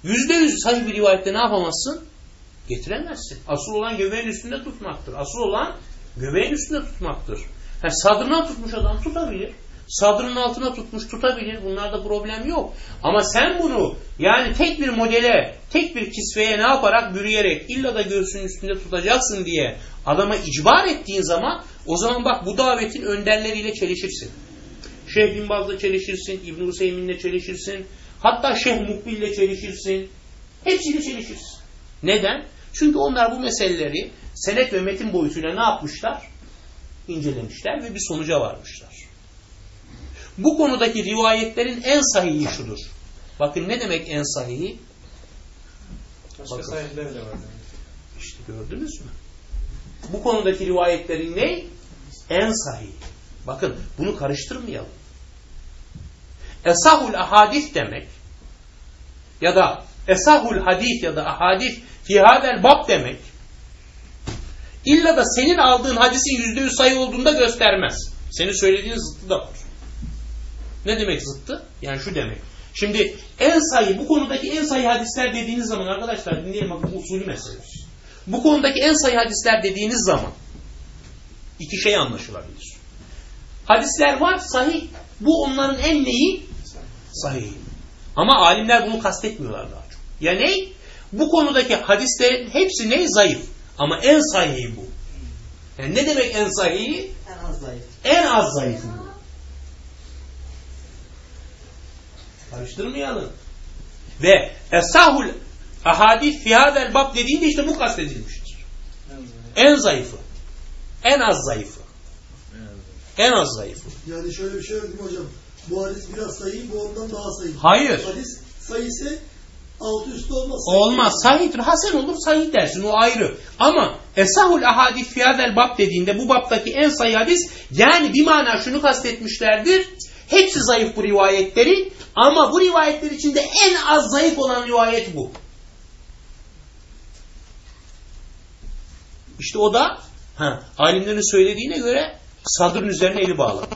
yüzde yüz sahih bir rivayette ne yapamazsın? Getiremezsin. Asıl olan göbeğin üstünde tutmaktır. Asıl olan göbeğin üstünde tutmaktır. Ha, sadrına tutmuş adam tutabilir. Sadrının altına tutmuş tutabilir. Bunlarda problem yok. Ama sen bunu yani tek bir modele, tek bir kisveye ne yaparak bürüyerek illa da göğsünün üstünde tutacaksın diye adama icbar ettiğin zaman o zaman bak bu davetin önderleriyle çelişirsin. Şeyh Bin Baz'la çelişirsin, İbn-i Hüseyin'le çelişirsin, hatta Şeyh Mukbil'le çelişirsin. Hepsiyle çelişirsin. Neden? Çünkü onlar bu meseleleri senet ve metin boyutuyla ne yapmışlar? İncelemişler ve bir sonuca varmışlar. Bu konudaki rivayetlerin en sahihi şudur. Bakın ne demek en sahihi? Başka sahipler de var. İşte gördünüz mü? Bu konudaki rivayetlerin ne? En sahihi. Bakın bunu karıştırmayalım. Esahul ahadis demek ya da esahul hadis ya da ahadis fi hadel bab demek illa da senin aldığın hadisin yüzde yüz sayı olduğunda göstermez. Senin söylediğin zıttı da var. Ne demek zıttı? Yani şu demek. Şimdi en sayı, bu konudaki en sayı hadisler dediğiniz zaman arkadaşlar dinleyelim bakın usulü mesele. Bu konudaki en sayı hadisler dediğiniz zaman iki şey anlaşılabilir. Hadisler var sahih. Bu onların en neyi? Sahih. Ama alimler bunu kastetmiyorlar daha çok. Ya ne? Bu konudaki hadislerin hepsi ne? Zayıf. Ama en sahihi bu. Yani ne demek en sahihi? En az zayıf. En az zayıfı bu. Karıştırmayalım. Ve esahul ahadis fi hadel bab dediğinde işte bu kastedilmiştir. En zayıfı. En az zayıfı. En az zayıfı. Yani şöyle bir şey yok hocam? Bu hadis biraz sayı, bu ondan daha sayı. Hayır. Hadis sayısı altı üstü olmaz. Olmaz. Sahihtir. Hasen olur sahih dersin. O ayrı. Ama esahul ahadis fi hadel bab dediğinde bu babdaki en sayı hadis yani bir mana şunu kastetmişlerdir. Hepsi zayıf bu rivayetleri ama bu rivayetler içinde en az zayıf olan rivayet bu. İşte o da ha, alimlerin söylediğine göre sadrın üzerine eli bağlı.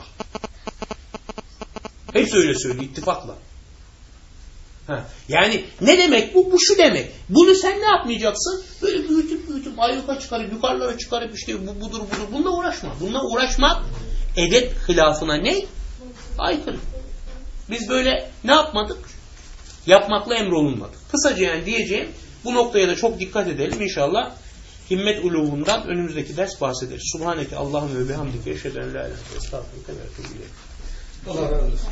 Hepsi öyle söylüyor ittifakla. Ha, yani ne demek bu? Bu şu demek. Bunu sen ne yapmayacaksın? Böyle büyütüp büyütüp ayyuka çıkarıp yukarılara çıkarıp işte bu budur budur. Bununla uğraşma. Bununla uğraşmak edep hilafına ne? Aykırı. Biz böyle ne yapmadık? Yapmakla emrolunmadık. Kısaca yani diyeceğim bu noktaya da çok dikkat edelim inşallah. himmet uluğundan önümüzdeki ders bahsederiz. Subhaneke Allahümme ve bihamdike eşhedü en la ilahe ve ileyk. Allah razı olsun.